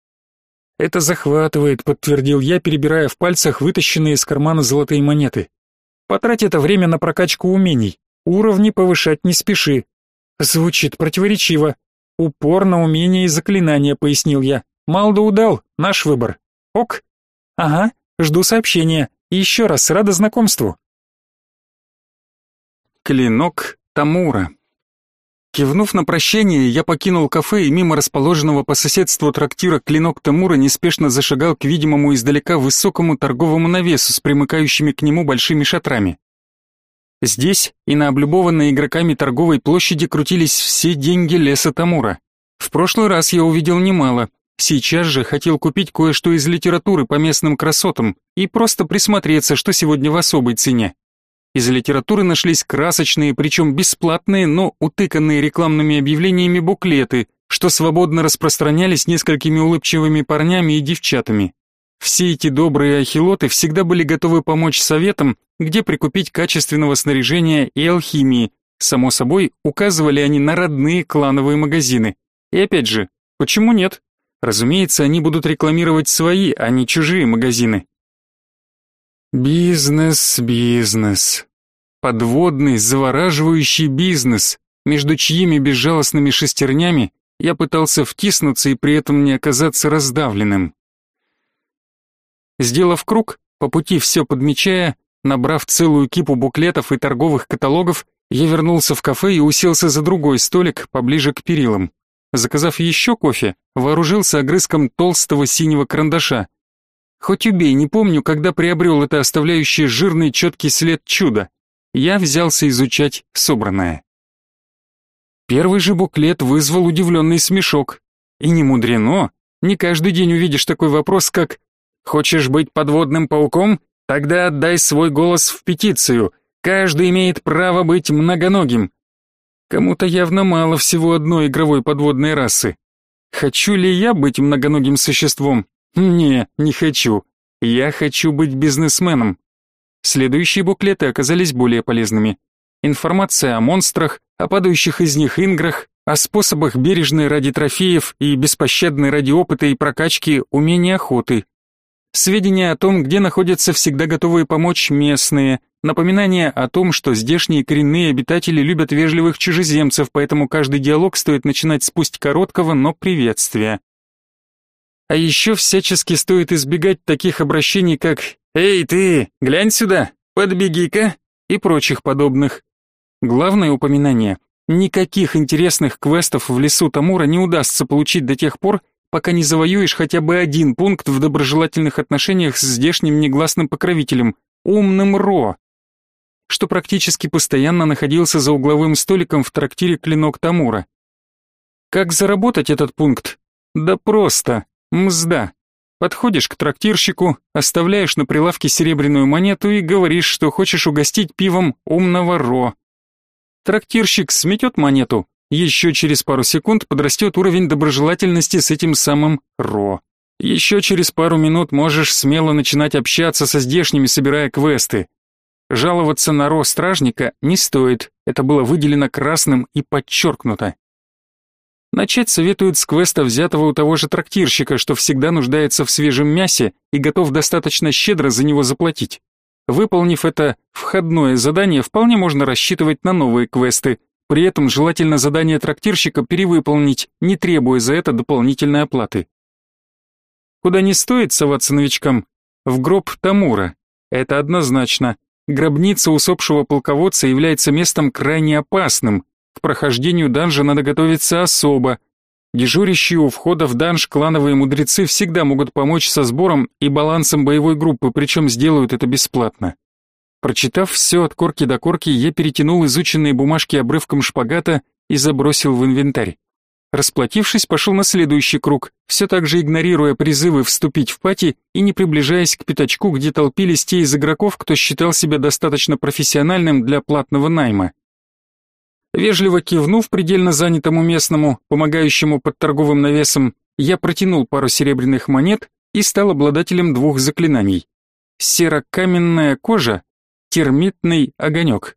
Это захватывает, подтвердил я, перебирая в пальцах вытащенные из кармана золотые монеты. Потрать это время на прокачку умений. Уровни повышать не спеши, Звучит противоречиво. Упор на умения и заклинания, пояснил я. Мал да удал, наш выбор. Ок. Ага, жду сообщения. И еще раз рада знакомству. Клинок Тамура. Кивнув на прощение, я покинул кафе и мимо расположенного по соседству трактира Клинок Тамура неспешно зашагал к видимому издалека высокому торговому навесу с примыкающими к нему большими шатрами. Здесь и на облюбованной игроками торговой площади крутились все деньги леса Тамура. В прошлый раз я увидел немало. Сейчас же хотел купить кое-что из литературы по местным красотам и просто присмотреться, что сегодня в особой цене. Из литературы нашлись красочные, причем бесплатные, но утыканные рекламными объявлениями буклеты, что свободно распространялись несколькими улыбчивыми парнями и девчатами. Все эти добрые ахилоты всегда были готовы помочь советам, где прикупить качественного снаряжения и алхимии. Само собой, указывали они на родные клановые магазины. И опять же, почему нет? Разумеется, они будут рекламировать свои, а не чужие магазины. Бизнес, бизнес. Подводный, завораживающий бизнес, между чьими безжалостными шестернями я пытался втиснуться и при этом не оказаться раздавленным. Сделав круг, по пути все подмечая, набрав целую кипу буклетов и торговых каталогов, я вернулся в кафе и уселся за другой столик, поближе к перилам. Заказав еще кофе, вооружился огрызком толстого синего карандаша. Хоть убей, не помню, когда приобрел это оставляющее жирный четкий след чудо. Я взялся изучать собранное. Первый же буклет вызвал удивленный смешок. И не мудрено, не каждый день увидишь такой вопрос, как Хочешь быть подводным пауком? Тогда отдай свой голос в петицию. Каждый имеет право быть многоногим. Кому-то явно мало всего одной игровой подводной расы. Хочу ли я быть многоногим существом? Не, не хочу. Я хочу быть бизнесменом. Следующие буклеты оказались более полезными. Информация о монстрах, о падающих из них инграх, о способах бережной ради трофеев и беспощадной ради опыта и прокачки умения охоты, сведения о том, где находятся всегда готовые помочь местные, напоминание о том, что здешние коренные обитатели любят вежливых чужеземцев, поэтому каждый диалог стоит начинать с пусть короткого, но приветствия. А еще всячески стоит избегать таких обращений, как «Эй, ты, глянь сюда, подбеги-ка» и прочих подобных. Главное упоминание – никаких интересных квестов в лесу Тамура не удастся получить до тех пор, пока не завоюешь хотя бы один пункт в доброжелательных отношениях с здешним негласным покровителем, умным Ро, что практически постоянно находился за угловым столиком в трактире «Клинок Тамура». Как заработать этот пункт? Да просто. Мзда. Подходишь к трактирщику, оставляешь на прилавке серебряную монету и говоришь, что хочешь угостить пивом умного Ро. Трактирщик сметет монету, еще через пару секунд подрастет уровень доброжелательности с этим самым Ро. Еще через пару минут можешь смело начинать общаться со здешними, собирая квесты. Жаловаться на ро стражника не стоит, это было выделено красным и подчеркнуто. Начать советуют с квеста, взятого у того же трактирщика, что всегда нуждается в свежем мясе и готов достаточно щедро за него заплатить. Выполнив это входное задание, вполне можно рассчитывать на новые квесты. При этом желательно задание трактирщика перевыполнить, не требуя за это дополнительной оплаты. Куда не стоит соваться новичкам? В гроб Тамура. Это однозначно. Гробница усопшего полководца является местом крайне опасным, к прохождению данжа надо готовиться особо. Дежурящие у входа в данж клановые мудрецы всегда могут помочь со сбором и балансом боевой группы, причем сделают это бесплатно. Прочитав все от корки до корки, я перетянул изученные бумажки обрывком шпагата и забросил в инвентарь. Расплатившись, пошел на следующий круг, все так же игнорируя призывы вступить в пати и не приближаясь к пятачку, где толпились те из игроков, кто считал себя достаточно профессиональным для платного найма. Вежливо кивнув предельно занятому местному, помогающему под торговым навесом, я протянул пару серебряных монет и стал обладателем двух заклинаний. Серокаменная кожа, термитный огонек.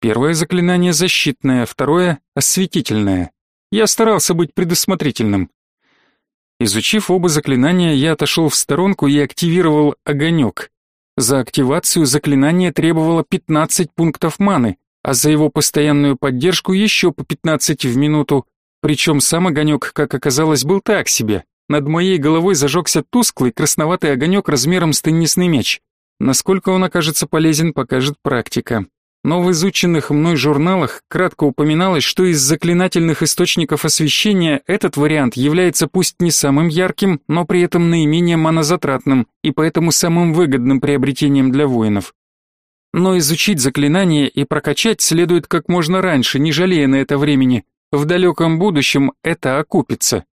Первое заклинание защитное, второе осветительное. Я старался быть предусмотрительным. Изучив оба заклинания, я отошел в сторонку и активировал огонек. За активацию заклинание требовало 15 пунктов маны, а за его постоянную поддержку еще по 15 в минуту. Причем сам огонек, как оказалось, был так себе. Над моей головой зажегся тусклый красноватый огонек размером с теннисный мяч. Насколько он окажется полезен, покажет практика. Но в изученных мной журналах кратко упоминалось, что из заклинательных источников освещения этот вариант является пусть не самым ярким, но при этом наименее манозатратным и поэтому самым выгодным приобретением для воинов но изучить заклинание и прокачать следует как можно раньше, не жалея на это времени. В далеком будущем это окупится.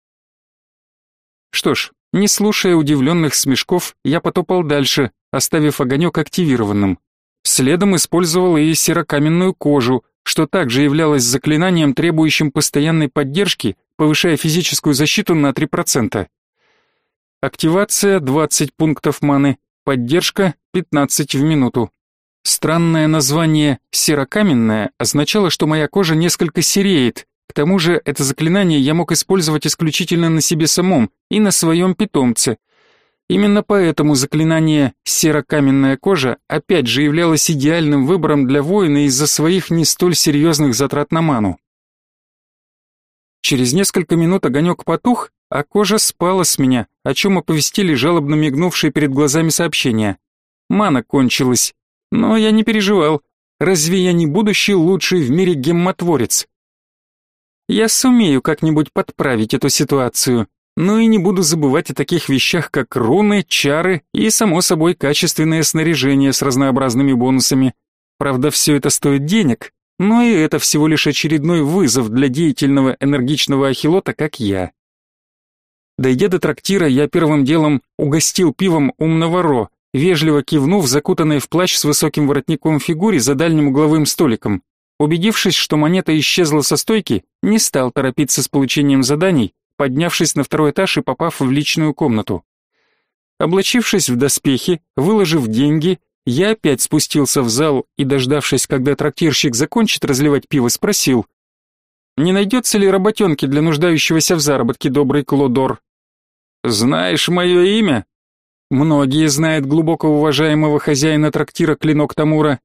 Что ж, не слушая удивленных смешков, я потопал дальше, оставив огонек активированным. Следом использовал и серокаменную кожу, что также являлось заклинанием, требующим постоянной поддержки, повышая физическую защиту на 3%. Активация 20 пунктов маны, поддержка 15 в минуту. Странное название «серокаменная» означало, что моя кожа несколько сереет. К тому же это заклинание я мог использовать исключительно на себе самом и на своем питомце. Именно поэтому заклинание «серокаменная кожа» опять же являлось идеальным выбором для воина из-за своих не столь серьезных затрат на ману. Через несколько минут огонек потух, а кожа спала с меня, о чем оповестили жалобно мигнувшие перед глазами сообщения. Мана кончилась, но я не переживал. Разве я не будущий лучший в мире геммотворец? Я сумею как-нибудь подправить эту ситуацию. Ну и не буду забывать о таких вещах, как руны, чары и, само собой, качественное снаряжение с разнообразными бонусами. Правда, все это стоит денег, но и это всего лишь очередной вызов для деятельного энергичного ахилота, как я. Дойдя до трактира, я первым делом угостил пивом умного Ро, вежливо кивнув закутанной в плащ с высоким воротником фигуре за дальним угловым столиком. Убедившись, что монета исчезла со стойки, не стал торопиться с получением заданий, поднявшись на второй этаж и попав в личную комнату. Облачившись в доспехи, выложив деньги, я опять спустился в зал и, дождавшись, когда трактирщик закончит разливать пиво, спросил, «Не найдется ли работенки для нуждающегося в заработке добрый Клодор?» «Знаешь мое имя?» Многие знают глубоко уважаемого хозяина трактира Клинок Тамура.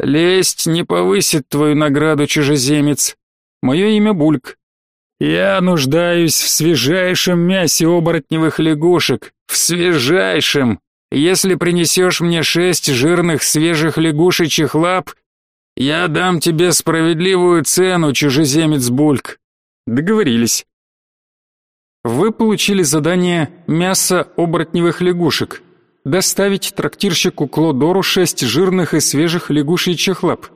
Лесть не повысит твою награду, чужеземец. Мое имя Бульк. Я нуждаюсь в свежайшем мясе оборотневых лягушек, в свежайшем. Если принесешь мне шесть жирных свежих лягушечьих лап, я дам тебе справедливую цену, чужеземец Бульк. Договорились. Вы получили задание «Мясо оборотневых лягушек». Доставить трактирщику Клодору шесть жирных и свежих лягушечьих лап.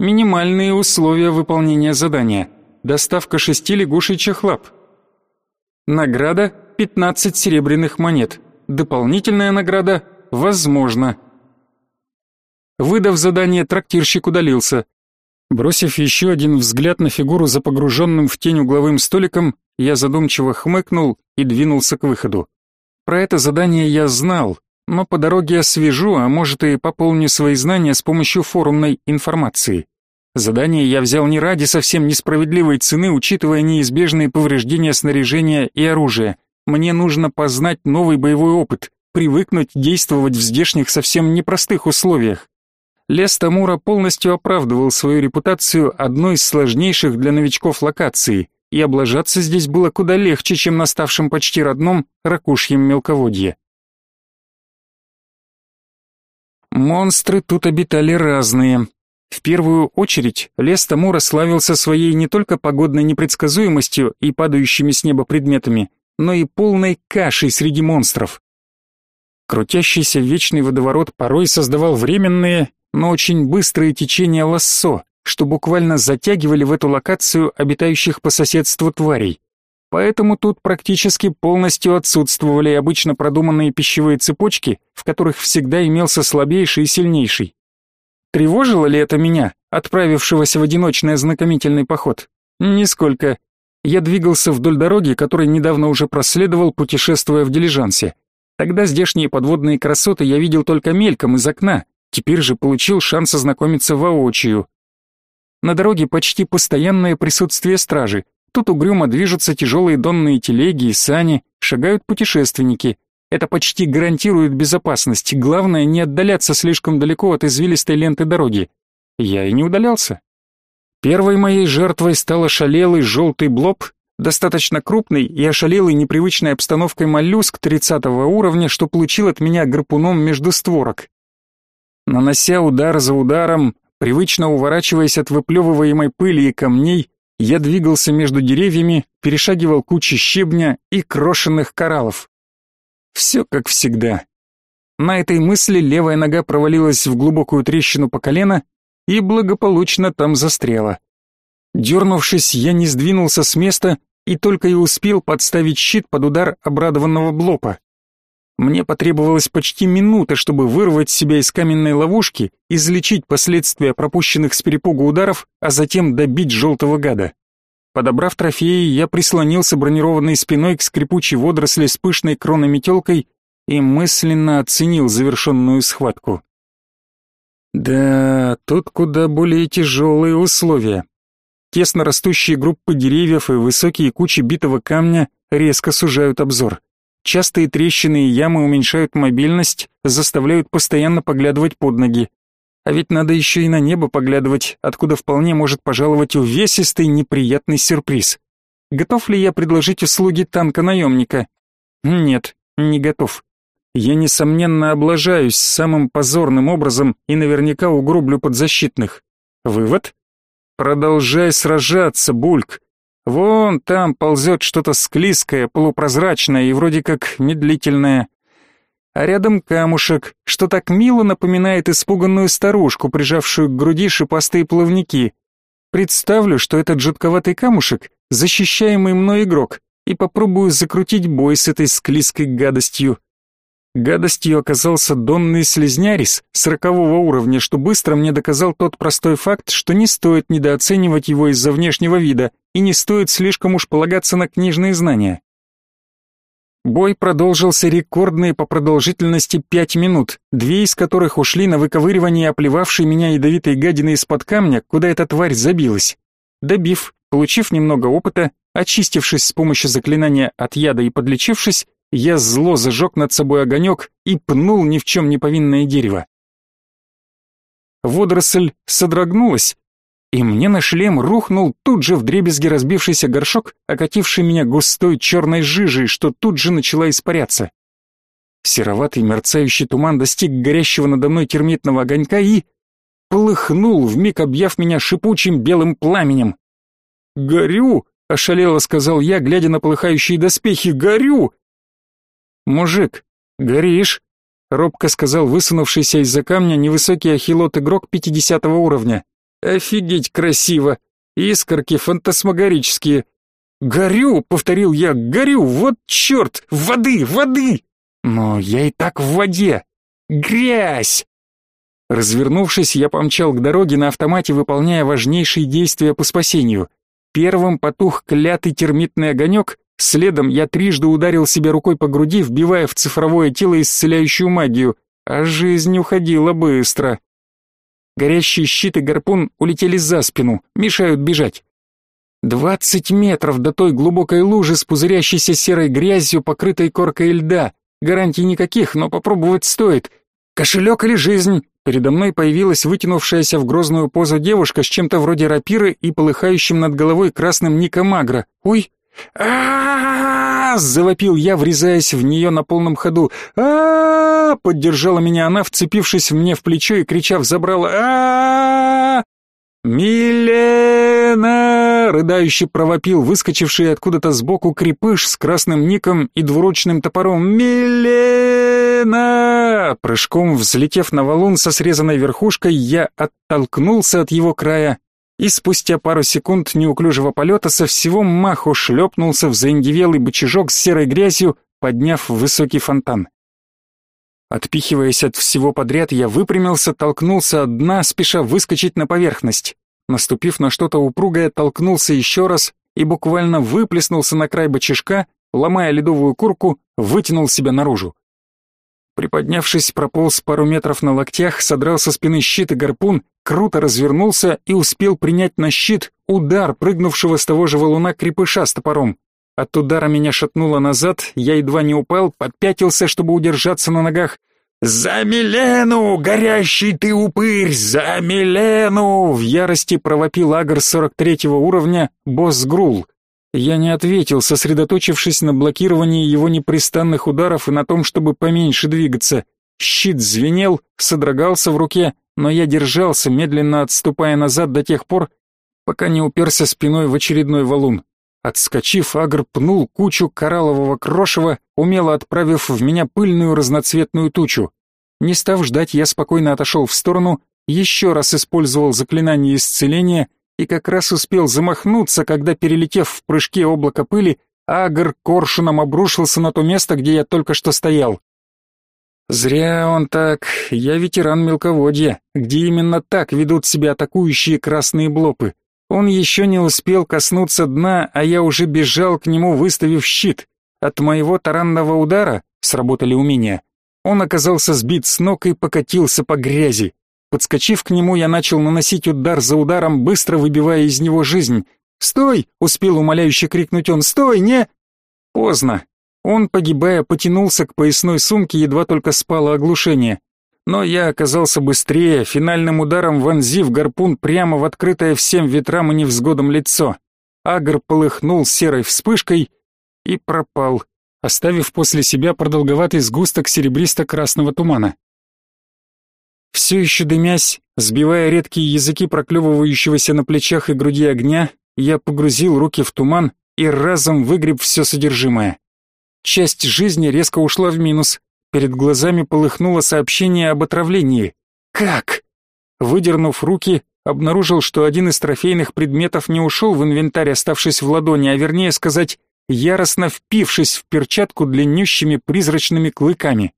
Минимальные условия выполнения задания. Доставка шести лягушечьих лап. Награда – 15 серебряных монет. Дополнительная награда – возможно. Выдав задание, трактирщик удалился. Бросив еще один взгляд на фигуру за погруженным в тень угловым столиком, я задумчиво хмыкнул и двинулся к выходу. Про это задание я знал, но по дороге освежу, а может и пополню свои знания с помощью форумной информации. Задание я взял не ради совсем несправедливой цены, учитывая неизбежные повреждения снаряжения и оружия. Мне нужно познать новый боевой опыт, привыкнуть действовать в здешних совсем непростых условиях. Лес Тамура полностью оправдывал свою репутацию одной из сложнейших для новичков локаций, и облажаться здесь было куда легче, чем на ставшем почти родном ракушьем мелководье. Монстры тут обитали разные. В первую очередь лес Тамура славился своей не только погодной непредсказуемостью и падающими с неба предметами, но и полной кашей среди монстров. Крутящийся вечный водоворот порой создавал временные, но очень быстрые течения лассо, что буквально затягивали в эту локацию обитающих по соседству тварей. Поэтому тут практически полностью отсутствовали обычно продуманные пищевые цепочки, в которых всегда имелся слабейший и сильнейший. Тревожило ли это меня, отправившегося в одиночный ознакомительный поход? Нисколько. Я двигался вдоль дороги, которой недавно уже проследовал, путешествуя в дилижансе. Тогда здешние подводные красоты я видел только мельком из окна, теперь же получил шанс ознакомиться воочию. На дороге почти постоянное присутствие стражи, Тут угрюмо движутся тяжелые донные телеги и сани, шагают путешественники. Это почти гарантирует безопасность. Главное не отдаляться слишком далеко от извилистой ленты дороги. Я и не удалялся. Первой моей жертвой стал ошалелый желтый блоб, достаточно крупный и ошалелый непривычной обстановкой моллюск 30 уровня, что получил от меня гарпуном между створок. Нанося удар за ударом, привычно уворачиваясь от выплевываемой пыли и камней, я двигался между деревьями, перешагивал кучи щебня и крошенных кораллов. Все как всегда. На этой мысли левая нога провалилась в глубокую трещину по колено и благополучно там застряла. Дернувшись, я не сдвинулся с места и только и успел подставить щит под удар обрадованного блопа. Мне потребовалось почти минута, чтобы вырвать себя из каменной ловушки, излечить последствия пропущенных с перепугу ударов, а затем добить желтого гада. Подобрав трофеи, я прислонился бронированной спиной к скрипучей водоросли с пышной кроной-метелкой и мысленно оценил завершенную схватку. Да, тут куда более тяжелые условия. Тесно растущие группы деревьев и высокие кучи битого камня резко сужают обзор. Частые трещины и ямы уменьшают мобильность, заставляют постоянно поглядывать под ноги. А ведь надо еще и на небо поглядывать, откуда вполне может пожаловать увесистый неприятный сюрприз. Готов ли я предложить услуги танка-наемника? Нет, не готов. Я, несомненно, облажаюсь самым позорным образом и наверняка угроблю подзащитных. Вывод? Продолжай сражаться, Бульк. Вон там ползет что-то склизкое, полупрозрачное и вроде как медлительное. А рядом камушек, что так мило напоминает испуганную старушку, прижавшую к груди шипастые плавники. Представлю, что этот жутковатый камушек — защищаемый мной игрок, и попробую закрутить бой с этой склизкой гадостью. Гадостью оказался донный слезнярис сорокового уровня, что быстро мне доказал тот простой факт, что не стоит недооценивать его из-за внешнего вида и не стоит слишком уж полагаться на книжные знания. Бой продолжился рекордные по продолжительности пять минут, две из которых ушли на выковыривание оплевавшей меня ядовитой гадины из-под камня, куда эта тварь забилась. Добив, получив немного опыта, очистившись с помощью заклинания от яда и подлечившись, я зло зажег над собой огонек и пнул ни в чем не повинное дерево. Водоросль содрогнулась, и мне на шлем рухнул тут же вдребезги разбившийся горшок, окативший меня густой черной жижей, что тут же начала испаряться. Сероватый мерцающий туман достиг горящего надо мной термитного огонька и... полыхнул, вмиг объяв меня шипучим белым пламенем. «Горю!» — ошалело сказал я, глядя на полыхающие доспехи. «Горю!» «Мужик, горишь!» — робко сказал высунувшийся из-за камня невысокий ахилот-игрок пятидесятого уровня. «Офигеть красиво! Искорки фантасмагорические!» «Горю!» — повторил я. «Горю! Вот черт! Воды! Воды!» «Но я и так в воде! Грязь!» Развернувшись, я помчал к дороге на автомате, выполняя важнейшие действия по спасению. Первым потух клятый термитный огонек, следом я трижды ударил себя рукой по груди, вбивая в цифровое тело исцеляющую магию, а жизнь уходила быстро. Горящие щиты гарпун улетели за спину, мешают бежать. Двадцать метров до той глубокой лужи с пузырящейся серой грязью, покрытой коркой льда. Гарантий никаких, но попробовать стоит. Кошелек или жизнь? Передо мной появилась вытянувшаяся в грозную позу девушка с чем-то вроде рапиры и полыхающим над головой красным ником агро. Ой! а завопил я, врезаясь в нее на полном ходу. а поддержала меня она, вцепившись мне в плечо и кричав забрала. а «Милена!» — рыдающе провопил выскочивший откуда-то сбоку крепыш с красным ником и двуручным топором. «Милена!» Прыжком взлетев на валун со срезанной верхушкой, я оттолкнулся от его края и спустя пару секунд неуклюжего полета со всего маху шлепнулся в заиндевелый бочажок с серой грязью, подняв высокий фонтан. Отпихиваясь от всего подряд, я выпрямился, толкнулся от дна, спеша выскочить на поверхность. Наступив на что-то упругое, толкнулся еще раз и буквально выплеснулся на край бочажка, ломая ледовую курку, вытянул себя наружу. Приподнявшись, прополз пару метров на локтях, содрал со спины щит и гарпун, круто развернулся и успел принять на щит удар прыгнувшего с того же валуна крепыша с топором. От удара меня шатнуло назад, я едва не упал, подпятился, чтобы удержаться на ногах. «За Милену, горящий ты упырь! За Милену!» В ярости провопил агр 43 уровня босс Грул. Я не ответил, сосредоточившись на блокировании его непрестанных ударов и на том, чтобы поменьше двигаться. Щит звенел, содрогался в руке, но я держался, медленно отступая назад до тех пор, пока не уперся спиной в очередной валун. Отскочив, Агр пнул кучу кораллового крошева, умело отправив в меня пыльную разноцветную тучу. Не став ждать, я спокойно отошел в сторону, еще раз использовал заклинание исцеления и как раз успел замахнуться, когда, перелетев в прыжке облако пыли, Агр коршуном обрушился на то место, где я только что стоял. Зря он так, я ветеран мелководья, где именно так ведут себя атакующие красные блопы. Он еще не успел коснуться дна, а я уже бежал к нему, выставив щит. От моего таранного удара сработали умения. Он оказался сбит с ног и покатился по грязи. Подскочив к нему, я начал наносить удар за ударом, быстро выбивая из него жизнь. «Стой!» — успел умоляюще крикнуть он. «Стой! Не...» Поздно. Он, погибая, потянулся к поясной сумке, едва только спало оглушение но я оказался быстрее, финальным ударом вонзив гарпун прямо в открытое всем ветрам и невзгодам лицо. Агр полыхнул серой вспышкой и пропал, оставив после себя продолговатый сгусток серебристо-красного тумана. Все еще дымясь, сбивая редкие языки проклевывающегося на плечах и груди огня, я погрузил руки в туман и разом выгреб все содержимое. Часть жизни резко ушла в минус, Перед глазами полыхнуло сообщение об отравлении. Как? Выдернув руки, обнаружил, что один из трофейных предметов не ушел в инвентарь, оставшись в ладони, а вернее сказать, яростно впившись в перчатку длиннющими призрачными клыками.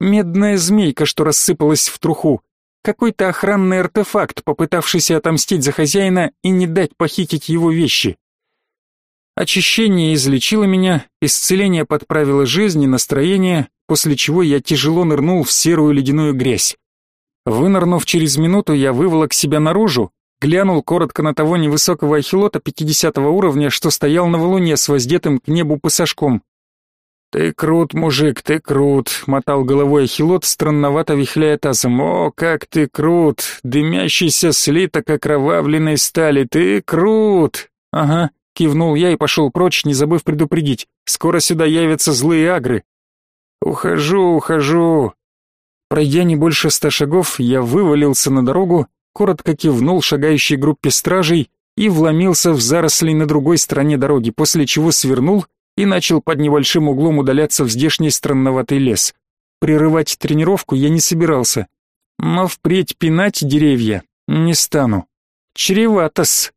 Медная змейка, что рассыпалась в труху. Какой-то охранный артефакт, попытавшийся отомстить за хозяина и не дать похитить его вещи. Очищение излечило меня, исцеление подправило жизнь и настроение, после чего я тяжело нырнул в серую ледяную грязь. Вынырнув через минуту, я выволок себя наружу, глянул коротко на того невысокого ахилота 50 уровня, что стоял на валуне с воздетым к небу пасашком. «Ты крут, мужик, ты крут», — мотал головой ахилот, странновато вихляя тазом. «О, как ты крут! Дымящийся слиток окровавленной стали, ты крут!» «Ага, Кивнул я и пошел прочь, не забыв предупредить. Скоро сюда явятся злые агры. Ухожу, ухожу. Пройдя не больше ста шагов, я вывалился на дорогу, коротко кивнул шагающей группе стражей и вломился в заросли на другой стороне дороги, после чего свернул и начал под небольшим углом удаляться в здешний странноватый лес. Прерывать тренировку я не собирался, но впредь пинать деревья не стану. Чревато-с.